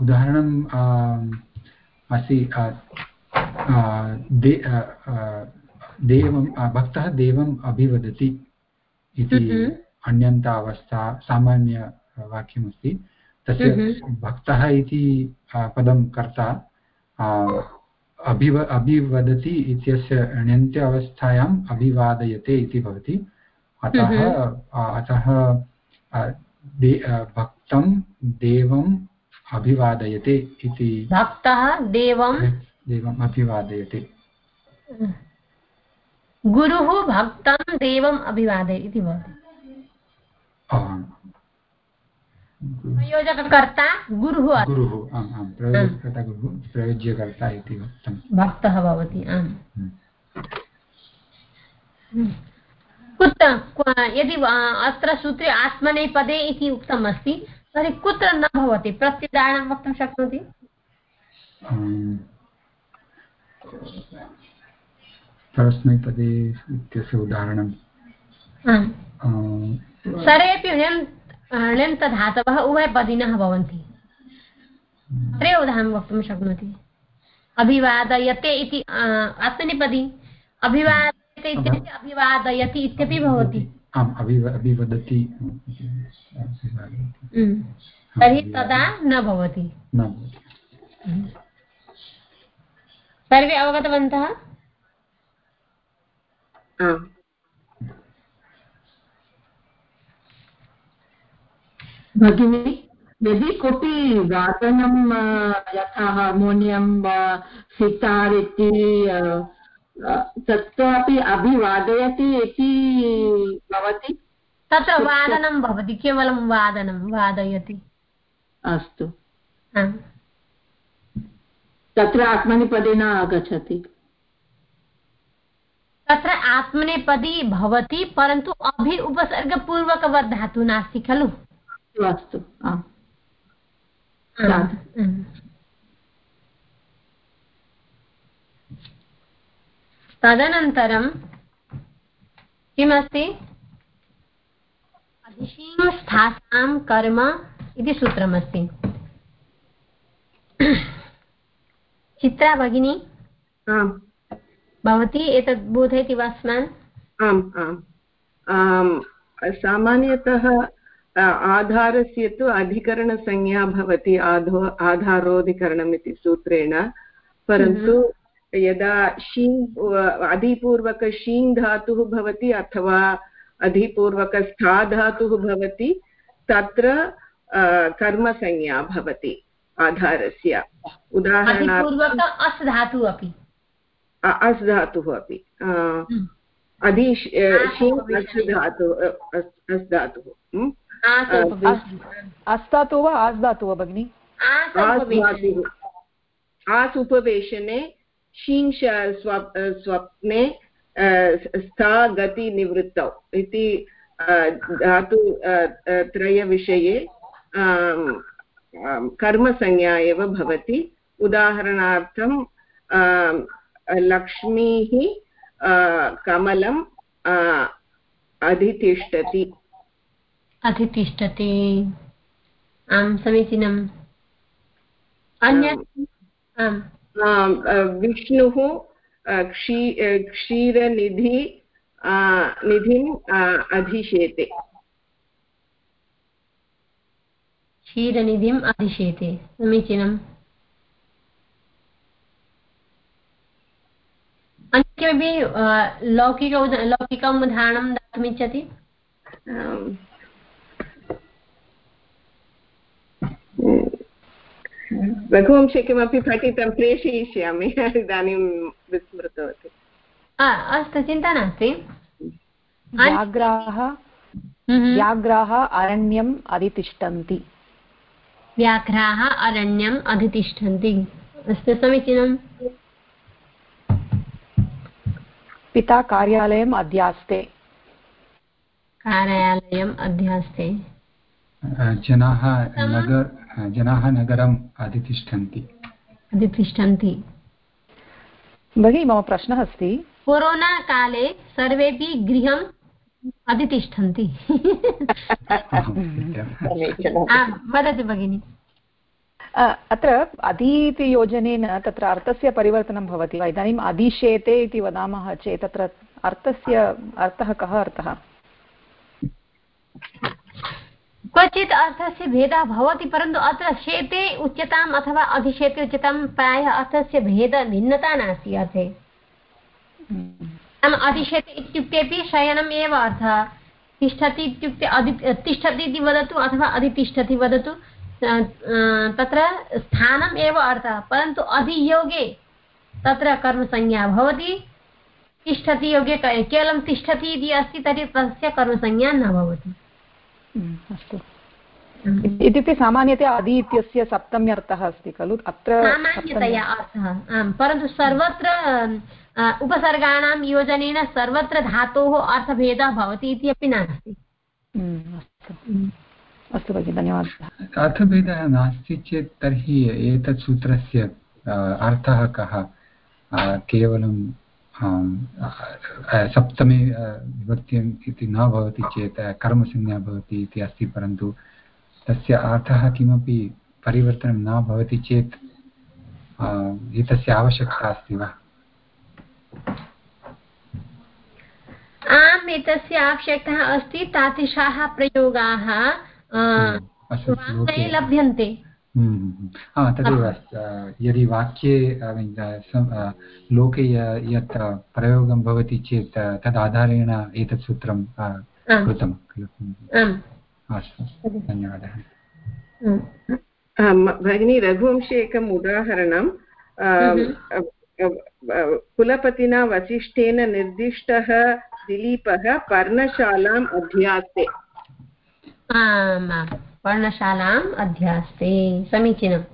उदाहरणं अस्ति देवं भक्तः देवम् अभिवदति इति अन्यन्तावस्था सामान्यवाक्यमस्ति तस्य भक्तः इति पदं कर्ता अभिव अभिवदति इत्यस्य ण्यन्त्य अवस्थायाम् अभिवादयते इति भवति। अतः हम्म। अतः दे भक्तं देवम् अभिवादयते इति। भक्तः देवं देवम् अभिवादयते। गुरुः भक्तं देवम् अभिवादय इति भवति प्रयोजककर्ता गुरुः गुरुः गुरुः प्रयोज्यकर्ता इति उक्तं। भक्तः भवति आम्। हम्म। हम्म। कुत्र यदि अत्र सूत्रे आत्मनेपदे इति उक्तम् अस्ति तर्हि कुत्र न भवति? प्रत्युदाहरणं वक्तुं शक्नोति? परस्मैपदे इत्यस्य उदाहरणं। सर्वेपि ण्यन्तधातवः उभयपदिनः भवन्ति। तत्रैव उदाहरणं वक्तुं शक्नोति। अभिवादयते इति आत्मनिपदी अभिवादयते इत्यपि अभिवादयति इत्यपि भवति। आम् अभिवदति। तर्हि तदा न भवति। सर्वे अवगतवन्तः? भगिनी यदि कोऽपि वादनं यथा हार्मोनियं वा सितार् इति तत्रापि अभिवादयति इति भवति? तत्र वादनं भवति केवलं वादनं वादयति। अस्तु। तत्र आत्मनिपदे न आगच्छति। तत्र आत्मनेपदी भवति परन्तु अभि उपसर्गपूर्वकवद् धातुः नास्ति खलु? अस्तु तदनन्तरं किमस्ति? अधिशींस्थासां कर्म इति सूत्रमस्ति। चित्रा भगिनी। भवती एतत् बोधयति वा अस्मान् आम् आम्। सामान्यतः आधारस्य तु अधिकरणसंज्ञा भवति आधो आधारोधिकरणम् इति सूत्रेण। परन्तु हम्म। यदा शीङ् अधिपूर्वक शीङ् धातुः भवति अथवा अधिपूर्वकस्था धातुः भवति तत्र कर्मसंज्ञा भवति आधारस्य। उदाहरणार्थम् अस् धातुः अपि। अस् धातुः अपि। हम्म। अधि शीङ् धातुः अस् धातुः। वा आस् धातु वा भगिनि? आस् उपवेशने। शीं स्वप्ने स्था गति निवृत्तौ। इति धातु त्रयविषये कर्मसंज्ञा एव भवति। उदाहरणार्थं लक्ष्मीः कमलं अधितिष्ठति। अधितिष्ठति। आं समीचीनम्। अन्यत् विष्णुः क्षी क्षीरनिधि निधिम् अधिशेते। क्षीरनिधिम् अधिशेते। समीचीनम्। अन्य किमपि लौकिक लौकिकम् उदाहरणं दातुमिच्छति? रघुवंशे किमपि पठितं प्रेषयिष्यामि इदानीं विस्मृतवती। अस्तु चिन्ता नास्ति। व्याघ्राः हम्म। व्याघ्राः अरण्यम् अधितिष्ठन्ति। व्याघ्राः अरण्यम् अधितिष्ठन्ति। अस्तु समीचीनम्। पिता कार्यालयम् अध्यास्ते। कार्यालयम् अध्यास्ते। जनाः नगर जनाः नगरम् अधितिष्ठन्ति अधितिष्ठन्ति भगिनि मम प्रश्नः अस्ति। कोरोना काले सर्वेपि गृहम् अधितिष्ठन्ति वदतु भगिनि। अत्र अधीति योजनेन तत्र अर्थस्य परिवर्तनं भवति वा? इदानीम् अधिशेते इति वदामः चेत् तत्र अर्थस्य अर्थः कः अर्थः? क्वचित् अर्थस्य भेदः भवति, परन्तु अत्र शेते उच्यताम् अथवा अधिशेते उच्यतां प्रायः अर्थस्य भेदः भिन्नता नास्ति अर्थे। नाम अधिशेते इत्युक्तेपि शयनम् एव अर्थः। तिष्ठति इत्युक्ते अधि तिष्ठति इति वदतु अथवा अधितिष्ठति वदतु। तत्र स्थानम् एव अर्थः परन्तु अधियोगे तत्र कर्मसंज्ञा भवति। तिष्ठति योगे केवलं तिष्ठति इति अस्ति तर्हि तस्य कर्मसंज्ञा न भवति। अस्तु। इत्युक्ते सामान्यतया अदि इत्यस्य सप्तम्यर्थः अस्ति खलु? अत्र सामान्यतया अर्थः आम् परन्तु सर्वत्र उपसर्गाणां योजनेन सर्वत्र धातोः अर्थभेदः भवति इति अपि नास्ति। अस्तु। भगिनि धन्यवादः। अर्थभेदः नास्ति चेत् तर्हि एतत् सूत्रस्य अर्थः कः? केवलं सप्तमे विभक्त्यम् इति न भवति चेत् कर्मसंज्ञा भवति इति अस्ति परन्तु तस्य अर्थः किमपि परिवर्तनं न भवति चेत् एतस्य आवश्यकता अस्ति वा? आम् एतस्य आवश्यकता अस्ति तादृशाः प्रयोगाः। लभ्यन्ते। हम्म, हम्म। तदेव यदि वाक्ये लोके यत् प्रयोगं भवति चेत् तदाधारेण एतत् सूत्रं कृतं खलु। हम्म। अस्तु धन्यवादः। भगिनी रघुवंशे एकम् उदाहरणं। कुलपतिना वसिष्ठेन निर्दिष्टः दिलीपः पर्णशालाम् अध्यास्ते पर्णशालाम् अध्यास्ते, समीचीनम्।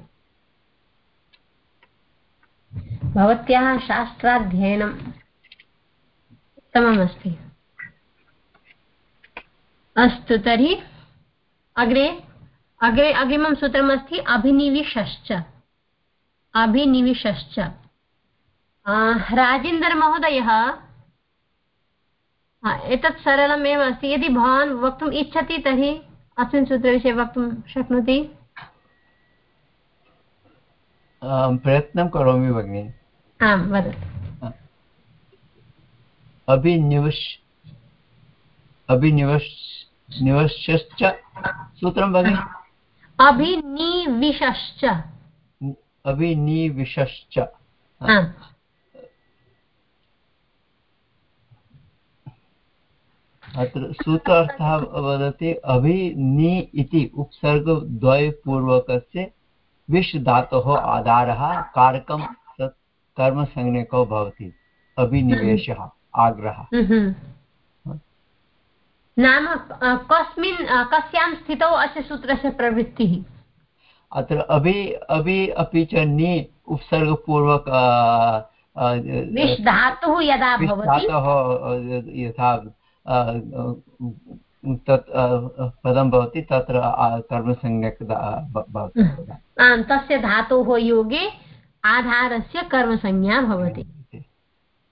भवत्याः शास्त्राध्ययनम् उत्तममस्ति। अस्तु तर्हि, अग्रे अग्रे अग्रिमं सूत्रमस्ति, अभिनिविशश्च। अभिनिविशश्च। राजेन्दरमहोदयः एतत् सरलमेव अस्ति। यदि भवान् वक्तुम् इच्छति तर्हि अस्मिन् सूत्रविषये वक्तुं शक्नोति? प्रयत्नं करोमि भगिनि। आं वदतु। अभिनिवश् अभिनिवश् निवश्यश्च सूत्रं भगिनि? अभिनिविशश्च। अभिनिविशश्च। अत्र सूत्रार्थः वदति अभिनि इति उपसर्गद्वयपूर्वकस्य विश् धातोः आधारः कारकं तत् कर्मसंज्ञको भवति अभिनिवेशः आग्रहः। हम्म। नाम कस्मिन् कस्यां स्थितौ अस्य सूत्रस्य प्रवृत्तिः? अत्र अभि अभि अपि च नि उपसर्गपूर्वक धातुः यदा धातुः यथा तत् पदं भवति तत्र कर्मसंज्ञक आम् तस्य धातोः योगे आधारस्य कर्मसंज्ञा भवति।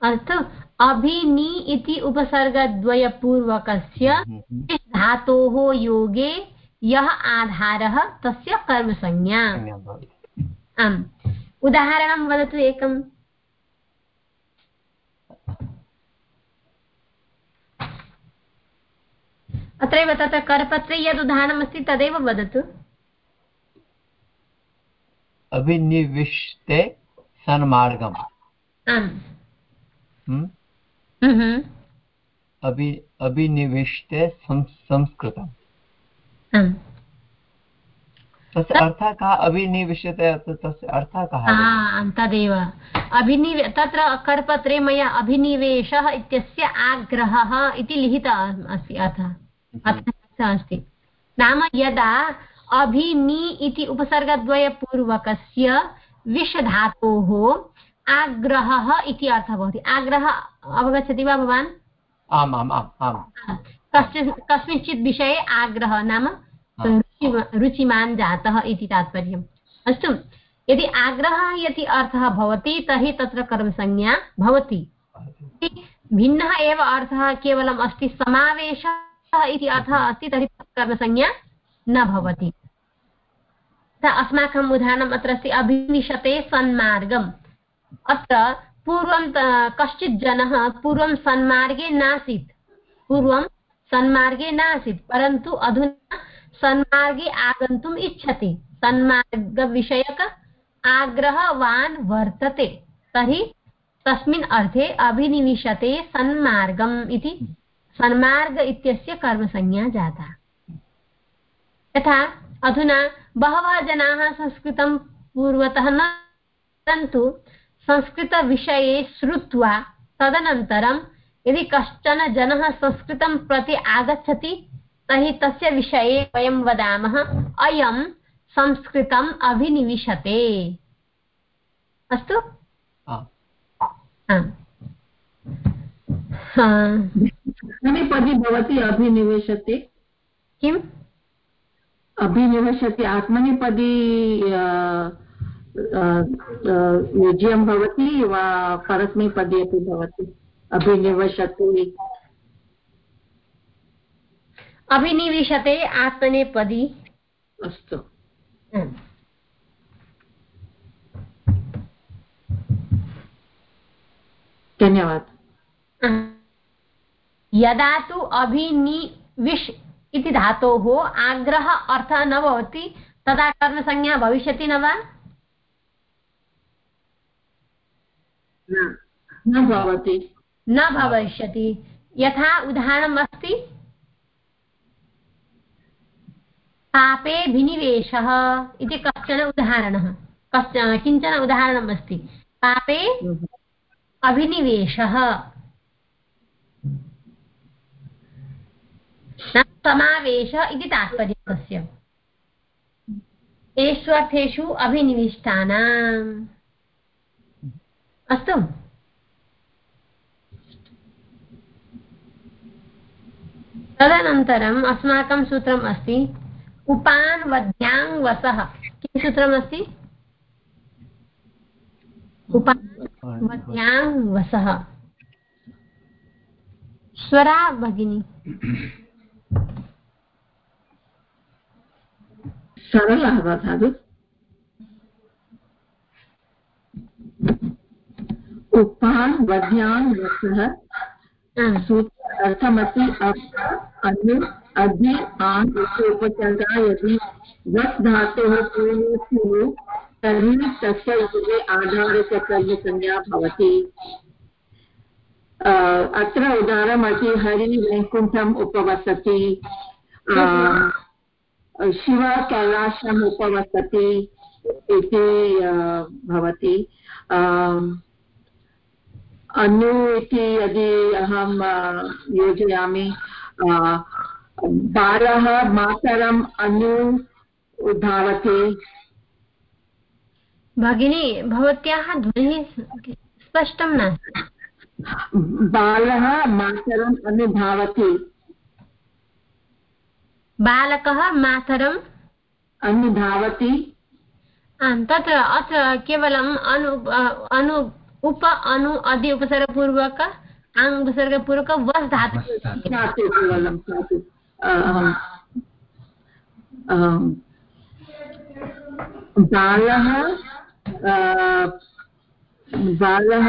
अस्तु अभिनि इति उपसर्गद्वयपूर्वकस्य हम्म, हम्म। धातोः योगे यः आधारः तस्य कर्मसंज्ञा। आम्। उदाहरणं वदतु एकम्। अत्रैव तत्र करपत्रे यद् उदाहरणमस्ति तदेव वदतु। अभिनिविष्टे सन्मार्गम्। हम्म? हम्म। अभि अभिनिविष्टे संस्कृतम्। तस्य अर्थः कः? अभिनिविश्यते तस्य अर्थः कः? तदेव। अभिनिवे तत्र करपत्रे मया अभिनिवेशः इत्यस्य आग्रहः इति लिखितः अस्ति अर्थः हम्म। अस्ति नाम यदा अभिनि इति उपसर्गद्वयपूर्वकस्य विषधातोः आग्रहः इति अर्थः भवति। आग्रहः अवगच्छति वा भवान्? आम् आम् आम्। आम् कश्चित् कस्मिंश्चित् विषये आग्रहः नाम रुचिमान् जातः इति तात्पर्यम्। अस्तु यदि आग्रहः यदि अर्थः भवति तर्हि तत्र कर्मसंज्ञा भवति। भिन्नः एव अर्थः केवलम् अस्ति समावेशः इति अर्थः अस्ति, तर्हि कर्मसंज्ञा न भवति। अस्माकम् उदाहरणम् अत्र अस्ति, अभिनिषते सन्मार्गम्। अत्र पूर्वं कश्चित् जनः पूर्वं सन्मार्गे नासीत्। पूर्वं सन्मार्गे नासीत्, परन्तु अधुना सन्मार्गे आगन्तुम् इच्छति। सन्मार्गविषयक आग्रहवान् वर्तते। तर्हि तस्मिन् अर्थे अभिनिविशते सन्मार्गम् इति सन्मार्ग इत्यस्य कर्मसंज्ञा जाता। यथा अधुना बहवः जनाः संस्कृतं पूर्वतः न परन्तु संस्कृतविषये श्रुत्वा तदनन्तरं यदि कश्चन जनः संस्कृतं प्रति आगच्छति तर्हि तस्य विषये वयं वदामः अयं संस्कृतम् अभिनिविशते। अस्तु? आत्मनेपदी भवति अभिनिवेशते। किम्? अभिनिवेशति आत्मनेपदी योज्यं भवति वा परस्मैपदी अपि भवति? अभिनिवशति। अभिनिविशते आत्मनेपदी। अस्तु। धन्यवादः। यदा तु अभिनिविश् इति धातोः आग्रह अर्थः न भवति तदा कर्मसंज्ञा भविष्यति न वा? न भवति। न भविष्यति। यथा उदाहरणम् अस्ति? पापे भिनिवेशः इति कश्चन उदाहरणः। कश्चन किंचन उदाहरणम् अस्ति। पापे अभिनिवेशः। समावेश इति तात्पर्यं तस्य एषु अर्थेषु अभिनिविष्टानाम्। अस्तु। तदनन्तरम् अस्माकं सूत्रम् अस्ति, उपान् वध्याङ् वसः। किं सूत्रमस्ति उपान् वध्याङ् वसः। स्वरा भगिनी। सरलः वा साधु उपान् वध्यान् वसः अर्थमस्ति अनु अधि आन् उपचर्गा यदि वस् धातोः पूर्वस्यो तर्हि तस्य उपरि आधारस्य कर्मसंज्ञा भवति। अत्र उदाहरणमस्ति हरि वैकुण्ठम् उपवसति शिव कैलासम् उपवसति इति भवति अनु इति यदि अहं योजयामि बालः मातरम् अनु धावति भगिनी भवत्याः ध्वनिः स्पष्टं नास्ति बालः मातरम् अनुधावति बालकः मातरम् अनुधावति आम् तत्र अत्र केवलम् अनु अनु उप अनु अदि उपसर्गपूर्वक आङ् उपसर्गपूर्वक वस् धातु केवलं बालः बालः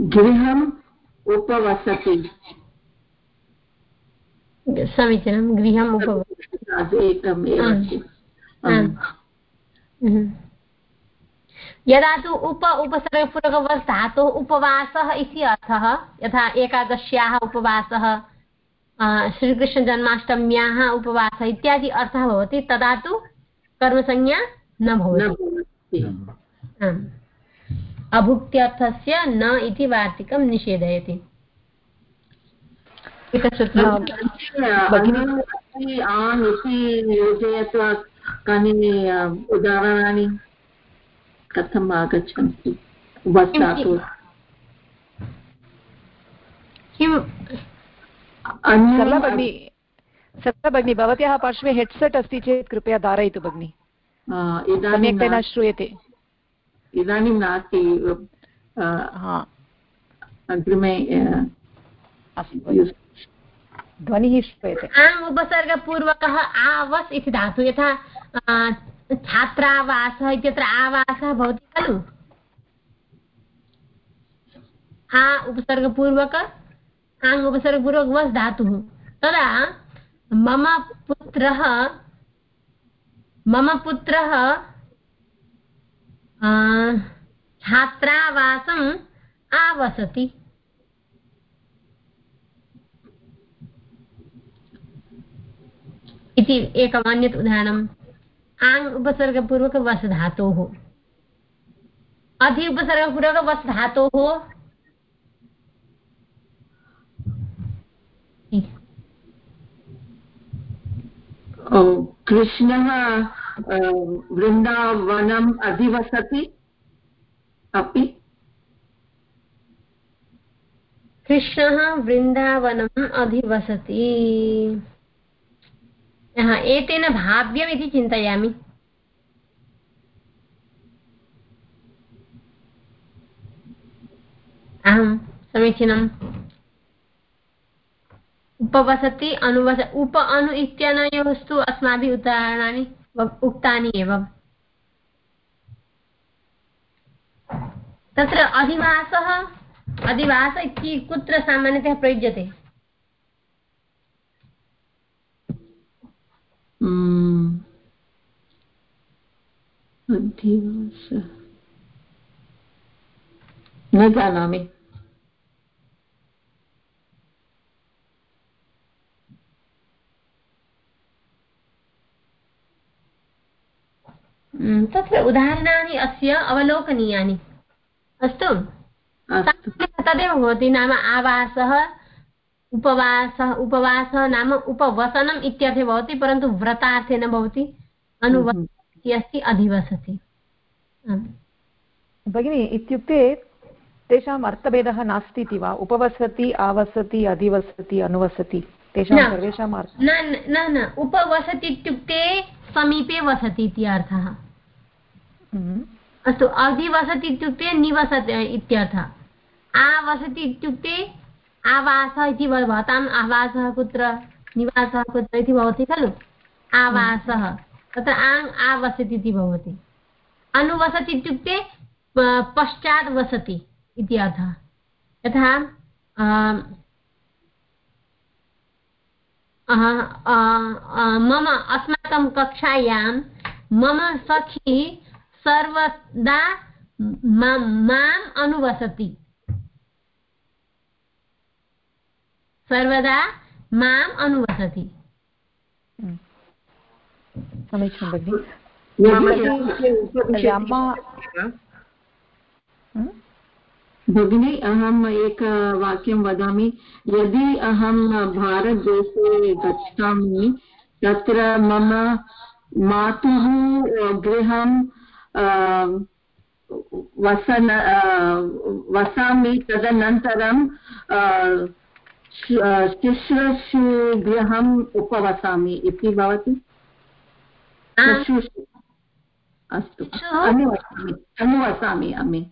गृहम् उपवसति। समीचीनं गृहम् उपवसति एव यदा तु उप उपसर्गपूर्वकवस् धातोः उपवासः इति अर्थः यथा एकादश्याः उपवासः श्रीकृष्णजन्माष्टम्याः उपवासः इत्यादि अर्थः भवति तदा तु कर्मसंज्ञा न भवति। अभुक्त्यर्थस्य न इति वार्तिकं निषेधयति। आम् इति योजयित्वा कानि उदाहरणानि कथम् आगच्छन्ति? भवत्याः पार्श्वे हेड्सेट् अस्ति चेत् कृपया धारयतु भगिनि। सम्यक्तया श्रूयते। इदानीं नास्ति अग्रिमे ध्वनिः श्रूयते। आम् उपसर्गपूर्वकः आवस् इति धातु। यथा छात्रावासः इत्यत्र आवासः भवति खलु? आ उपसर्गपूर्वक आङ् उपसर्गपूर्वक वस् धातुः। तदा मम पुत्रः मम पुत्रः छात्रावासम् आवसति। इति एकम् अन्यत् उदाहरणम्। आङ् उपसर्गपूर्वकवस् धातोः अधि उपसर्गपूर्वकवस् धातोः कृष्णः वृन्दावनम् अधिवसति अपि। कृष्णः वृन्दावनम् अधिवसति। एतेन भाव्यम् इति चिन्तयामि। अहं समीचीनम्। उपवसति, अनुवस, उप अनु इत्यनयोस्तु अस्माभिः उदाहरणानि। उक्तानि एव तत्र अधिवासः अधिवास इति कुत्र सामान्यतः प्रयुज्यते? न जानामि। तत्र उदाहरणानि अस्य अवलोकनीयानि। अस्तु। तदेव भवति नाम आवासः उपवासः उपवासः नाम उपवसनम् इत्यर्थे भवति परन्तु व्रतार्थे न भवति। अनुवसति अस्ति अधिवसति। भगिनि इत्युक्ते तेषाम् अर्थभेदः नास्ति इति वा? उपवसति आवसति अधिवसति अनुवसति तेषां सर्वेषाम् न न न। उपवसति इत्युक्ते समीपे वसति इति अर्थः। हम्म। अस्तु अधिवसति इत्युक्ते निवसति इत्यर्थः। आवसति इत्युक्ते आवासः इति भवताम् आवासः कुत्र? निवासः कुत्र इति भवति खलु? आवासः। तत्र आङ् आवसति इति भवति। अनुवसति इत्युक्ते पश्चात् वसति इति अर्थः। यथा मम अस्माकं कक्षायां मम सखी सर्वदा माम् अनुवसति। सर्वदा माम् अनुवसति। हम्म। समीचीनं भगिनी अहम् एकवाक्यं वदामि। यदि अहं भारतदेशे गच्छामि तत्र मम मातुः गृहं वसन वसामि। तदनन्तरं शुश्रूषुगृहम् उपवसामि इति भवति? अस्तु। अनुवसामि। अनुवसामि अमि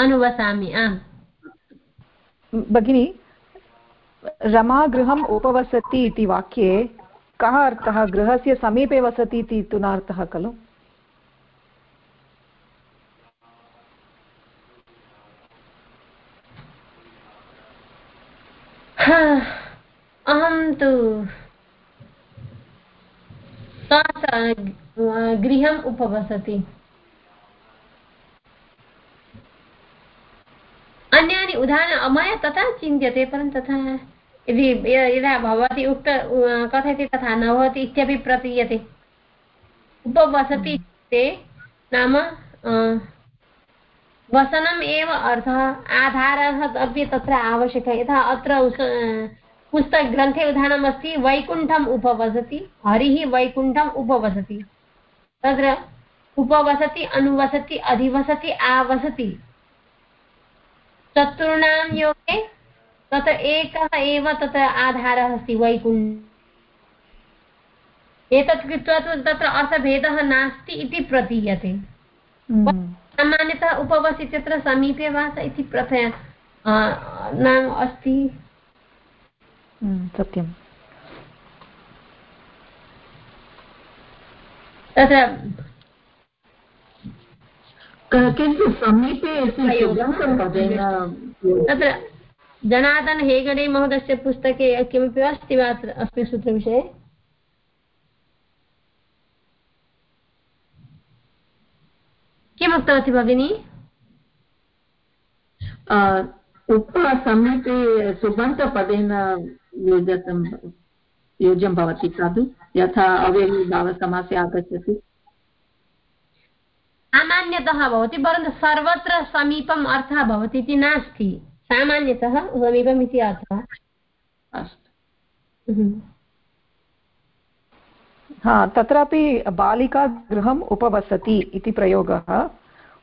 अनुवसामि आम्। भगिनि रमागृहम् उपवसति इति वाक्ये कः अर्थः? गृहस्य समीपे वसति इति तु नार्थः खलु? अहं तु गृहम् उपवसति। अन्यानि उदाहरण मया तथा चिन्त्यते परन्तु तथा यदि यदा भवती उक्त कथयति तथा न भवति इत्यपि प्रतीयते। उपवसति इत्युक्ते नाम वसनम् एव अर्थः आधारः अपि तत्र आवश्यकः। यथा अत्र पुस्तकग्रन्थे उदाहरणमस्ति वैकुण्ठम् उपवसति हरिः वैकुण्ठम् उपवसति। तत्र उपवसति अनुवसति अधिवसति आवसति। चतुर्णां योगे तत्र एकः एव तत्र आधारः अस्ति वैकुण्ठ। एतत् कृत्वा तत्र अर्थभेदः नास्ति इति प्रतीयते। हम्म। सामान्यतः उपवस् इत्यत्र समीपे वास इति प्रथय नाम अस्ति। हम्म, सत्यं तत्र किन्तु समीपे तत्र जनार्दन हेगडे महोदयस्य पुस्तके किमपि अस्ति वा अस्मिन् सूत्रविषये? किम् उक्तवती भगिनी? उपसमीपे सुबन्तपदेन योजतं योज्यं भवति साधु यथा अव्ययीभावसमासे आगच्छति। सामान्यतः भवति परन्तु सर्वत्र समीपम् अर्थः भवति इति नास्ति सामान्यतः समीपम् इति अर्थः अस्तु हम्म। हा तत्रापि बालिका गृहम् उपवसति इति प्रयोगः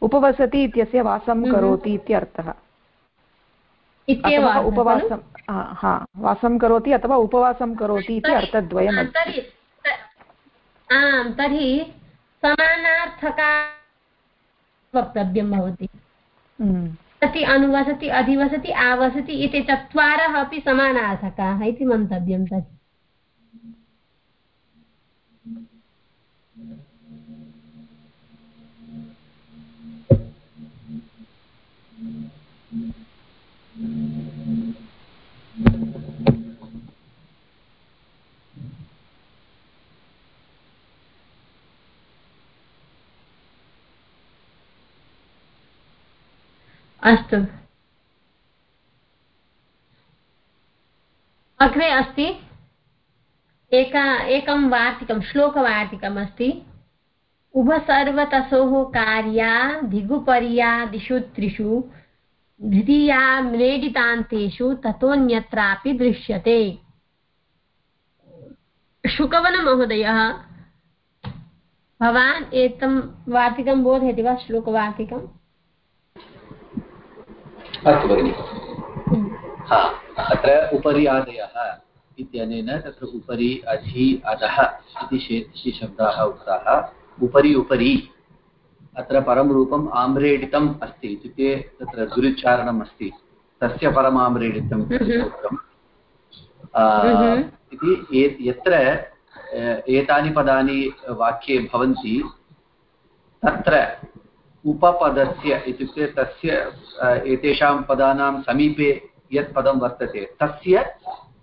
उपवसति इत्यस्य वासं हम्म। करोति इत्यर्थः? उपवासं हा, हा वासं करोति अथवा उपवासं करोति इति तर्हि आम् तर्हि समानार्थका वक्तव्यं भवति। सति वसति अनुवसति अधिवसति आवसति इति चत्वारः अपि समानार्थकाः इति मन्तव्यं तत् अस्तु। अग्रे अस्ति एका, एकं वार्तिकं, श्लोकवार्तिकम् अस्ति। उभसर्वतसोः कार्या धिगुपर्यादिषु त्रिषु द्वितीया म्रेडितान्तेषु ततोऽन्यत्रापि दृश्यते। शुकवनमहोदयः, भवान् एतं वार्तिकं बोधयति वा? श्लोकवार्तिकम्? अस्तु भगिनि। हा अत्र उपरि आदयः इत्यनेन तत्र उपरि अधि अधः इति इति शब्दाः उक्ताः। उपरि उपरि अत्र परं रूपम् आम्रेडितम् अस्ति इत्युक्ते तत्र दुरुच्चारणम् अस्ति। तस्य परमाम्रेडितम् इति उक्तम्। हम्म। इति यत्र एतानि पदानि वाक्ये भवन्ति तत्र उपपदस्य इत्युक्ते तस्य एतेषां पदानां समीपे यत् पदं वर्तते, तस्य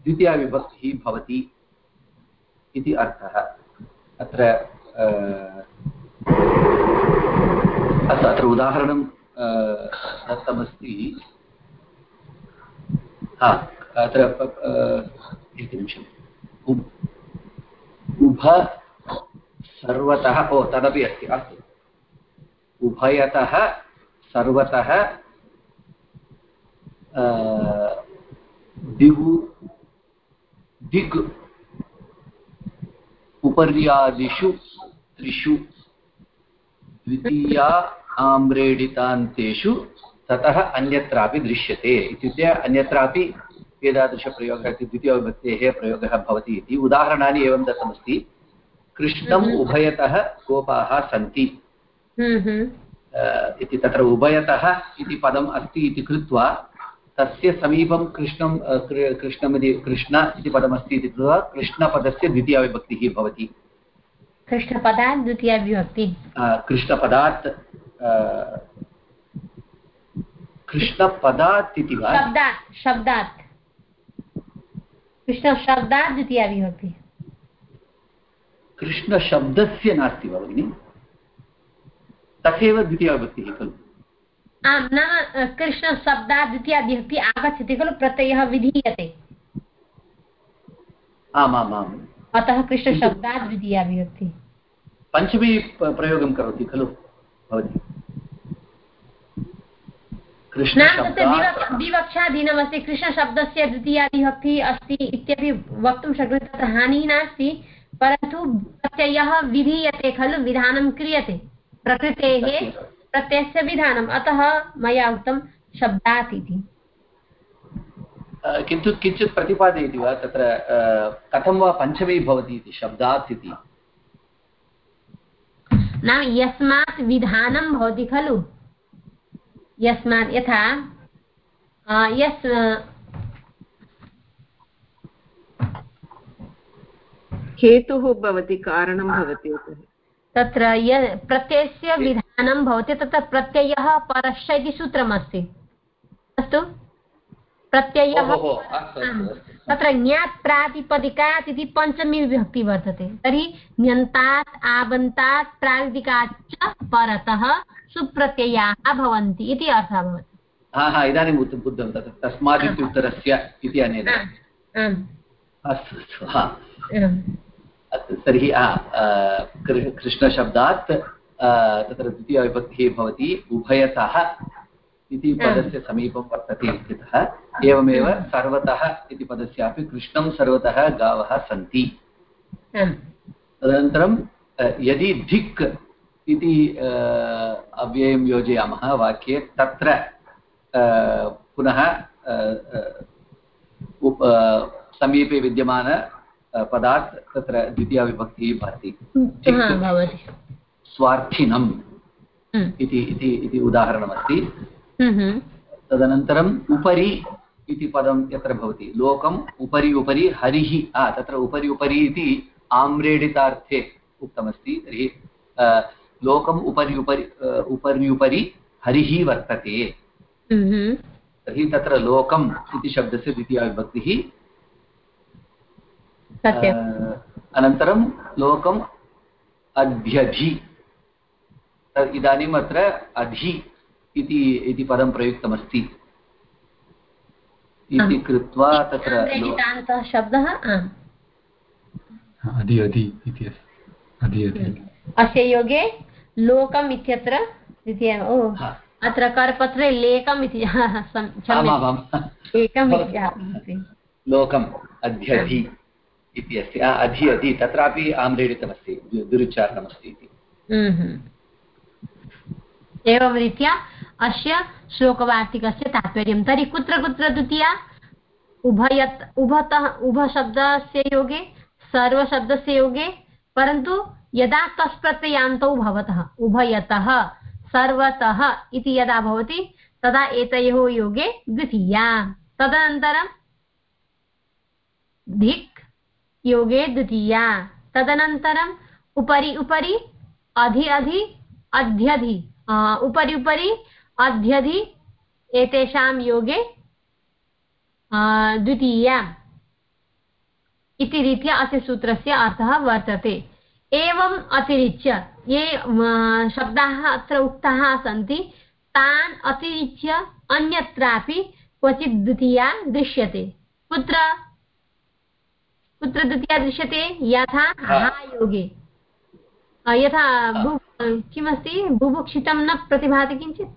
द्वितीया विभक्तिः भवति इति अर्थः। अत्र अस्तु, अत्र उदाहरणं दत्तमस्ति। हा, अत्र एकनिमिषम्। उभ सर्वतः, ओ, तदपि अस्ति, अस्तु। उभयतः सर्वतः दिगु दिग् उपर्यादिषु त्रिषु द्वितीया आम्रेडितान्तेषु ततः अन्यत्रापि दृश्यते इत्युक्ते अन्यत्रापि एतादृशप्रयोगः इति द्वितीयविभक्तेः प्रयोगः भवति इति उदाहरणानि एवं दत्तमस्ति कृष्णम्। उभयतः गोपाः सन्ति इति तत्र उभयतः इति पदम् अस्ति इति कृत्वा तस्य समीपं कृष्णं कृष्णमिति कृष्ण इति पदमस्ति इति कृत्वा कृष्णपदस्य द्वितीया विभक्तिः भवति। कृष्णपदात् द्वितीया विभक्ति अ, कृष्णपदात् कृष्णपदात् इति वा? शब्दात् शब्दात्। कृष्णशब्दात् द्वितीया विभक्ति कृष्णशब्दस्य नास्ति वा भगिनि? तथैव द्वितीया विभक्तिः खलु। आम् अ, कृष्णशब्दात् द्वितीया विभक्ति आगच्छति खलु प्रत्ययः विधीयते। आमामाम्। अतः कृष्णशब्दात् द्वितीया विभक्ति पञ्चमी प्रयोगं करोति खलु भवती। विवक्षाधीनमस्ति कृष्णशब्दस्य द्वितीया विभक्तिः अस्ति इत्यपि वक्तुं शक्नोति तत्र हानिः नास्ति परन्तु प्रत्ययः विधीयते खलु विधानं क्रियते। प्रकृतेः प्रत्ययस्य विधानम्। अतः मया उक्तं शब्दात् इति। किन्तु किञ्चित् प्रतिपादयति वा? तत्र कथं वा पञ्चमी भवति इति? शब्दात् इति। नाम यस्मात् विधानं भवति खलु। यस्मात् यथा यस् हेतुः भवति कारणं भवति। तत्र य प्रत्ययस्य विधानं भवति तत्र प्रत्ययः परश्च इति सूत्रमस्ति। अस्तु? प्रत्ययः। तत्र ज्ञात् प्रातिपदिकात् इति पञ्चमी विभक्ति वर्तते। तर्हि ण्यन्तात् आबन्तात् प्रातिपदिकात् च परतः सुप्रत्ययाः भवन्ति इति अर्थः भवति। हा हा इदानीम् बुद्धं तत् तस्मादित्युत्तरस्य इति अनेन। अस्तु अस्तु हा। तर्हि कृष्णशब्दात् तत्र द्वितीयविभक्तिः भवति उभयतः इति पदस्य समीपं वर्तते इत्यतः एवमेव सर्वतः इति पदस्यापि कृष्णं सर्वतः गावः सन्ति। तदनन्तरं यदि धिक् इति अव्ययं योजयामः वाक्ये तत्र पुनः समीपे विद्यमान पदात् तत्र द्वितीयाविभक्तिः भवति स्वार्थिनम्। इति उदाहरणमस्ति। तदनन्तरम् उपरि इति पदं यत्र भवति लोकम् उपरि उपरि हरिः तत्र उपरि उपरि इति आम्रेडितार्थे उक्तमस्ति तर्हि लोकम् उपरि उपरि उपरि उपरि हरिः वर्तते। तर्हि तत्र लोकम् इति शब्दस्य द्वितीया विभक्तिः अनन्तरं लोकम् अध्यधि। इदानीम् अत्र अधि इति इति पदं प्रयुक्तमस्ति। इति कृत्वा तत्र शब्दः अधि अधि इति अधि अधि। अस्य योगे लोकम् इत्यत्र द्वितीय ओ अत्र करपत्रे लेकम् इति लोकम् अध्यधि। इति अस्ति। अधि अधि, तत्रापि आम्रेडितमस्ति दुरुच्चारणमस्ति इति। एवं रीत्या अस्य श्लोकवार्तिकस्य तात्पर्यं। तर्हि कुत्र कुत्र द्वितीया? उभयत्, उभतः, उभशब्दस्य योगे, सर्वशब्दस्य योगे, परन्तु यदा कस् प्रत्ययान्तौ भवतः, उभयतः, सर्वतः इति यदा भवति, तदा एतयोः योगे द्वितीया। तदनन्तरं धिक् योगे द्वितीया। तदनन्तरम् उपरि उपरि अधि अधि अध्यधि। उपरि उपरि अध्यधि एतेषां योगे द्वितीया। इति रीत्या अस्य सूत्रस्य अर्थः वर्तते। एवम् अतिरिच्य, ये शब्दाः अत्र उक्ताः सन्ति, तान् अतिरिच्य अन्यत्रापि क्वचित् द्वितीया दृश्यते। कुत्र कुत्र द्वितीया दृश्यते यथा हा। योगे यथा किमस्ति? बुभुक्षितं न प्रतिभाति किञ्चित्?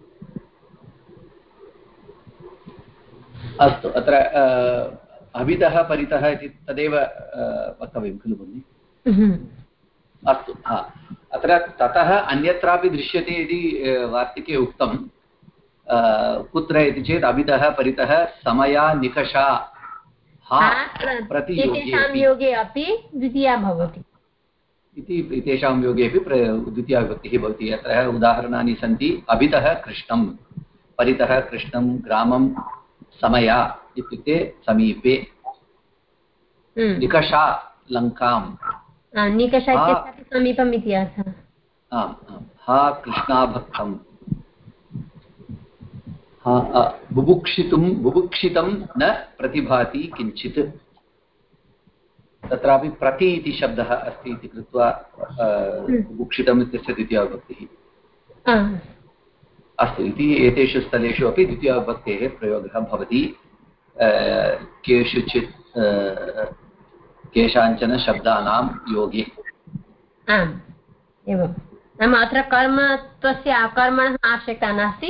अस्तु अत्र अभितः परितः इति तदेव वक्तव्यं खलु भगिनि। अस्तु हा। अत्र ततः अन्यत्रापि दृश्यते इति वार्तिके उक्तं। कुत्र इति चेत् अभितः परितः समया निकषा। प्रतियोगे अपि द्वितीया भवति। इति तेषां योगेपि प्र द्वितीया विभक्तिः भवति। अत्र उदाहरणानि सन्ति अभितः कृष्णं परितः कृष्णं ग्रामं समया इत्युक्ते समीपे। हम्म। निकषा समीपम् इति आम् आम्। हा कृष्णाभक्तं बुभुक्षितुं बुभुक्षितं न प्रतिभाति किञ्चित् तत्रापि प्रति इति शब्दः अस्ति इति कृत्वा बुक्षितम् इत्यस्य द्वितीयाविभक्तिः अस्तु इति एतेषु स्थलेषु अपि द्वितीयाविभक्तेः प्रयोगः भवति. केषुचित् केषाञ्चन शब्दानां योगे। आम् एवं। नाम अत्र कर्मत्वस्य अकर्मणः आवश्यकता नास्ति।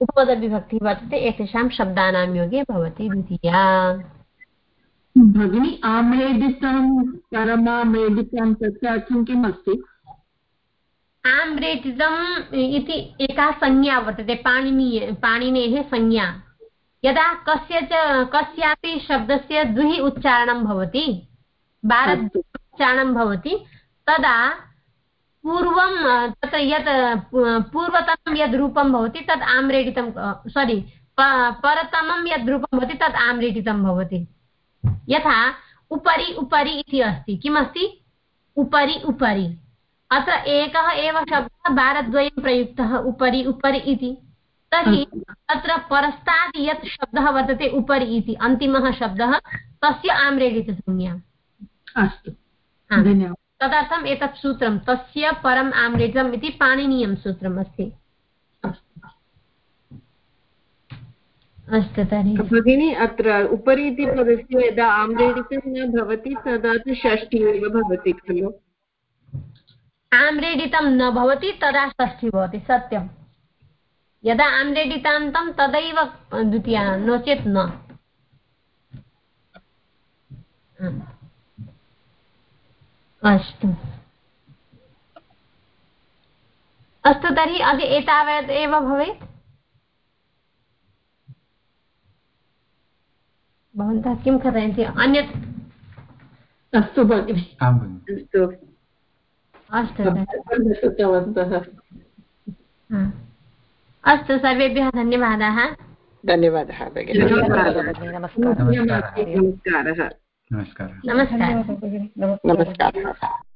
उपपदविभक्तिः वर्तते एतेषां शब्दानां योगे भवति द्वितीया। भगिनी आम्रेडितं परमाम्रेडितं तत्र किं किम् अस्ति? आम्रेडितम् इति एका संज्ञा वर्तते पाणिनीय पाणिनेः संज्ञा। यदा कस्य च कस्यापि शब्दस्य द्विः उच्चारणं भवति भारत उच्चारणं भवति तदा पूर्वं तत्र यत् पूर्वतमं यद् रूपं भवति तद् आम्रेडितं सोरि परतमं यद् रूपं भवति तद् आम्रेडितं भवति। यथा उपरि उपरि इति अस्ति। किमस्ति? उपरि उपरि। अत्र एकः एव शब्दः भारद्वयं प्रयुक्तः उपरि उपरि इति। तर्हि तत्र परस्तात् यत् शब्दः वर्तते उपरि इति अन्तिमः शब्दः तस्य आम्रेडितसंज्ञा। अस्तु। तदर्थम् एतत् सूत्रं तस्य परम् आम्रेडितम् इति पाणिनीयं सूत्रम् अस्ति। अस्तु तर्हि। भगिनी अत्र उपरि इति पदस्य यदा आम्रेडितं न भवति तदा तु षष्ठी एव भवति खलु। आम्रेडितं न भवति तदा षष्ठी भवति सत्यं यदा आम्रेडितान्तं तदैव द्वितीया नो चेत् न। अस्तु अस्तु तर्हि अद्य एतावत् एव भवेत्। भवन्तः किं कथयन्ति? अन्यत् अस्तु भगिनि। अस्तु। अस्तु सर्वेभ्यः धन्यवादाः। धन्यवादः भगिनि। नमस्कारः नमस्कारः नमस्कारः। नमस्कारः। नमस्कारः। नमस्कारः।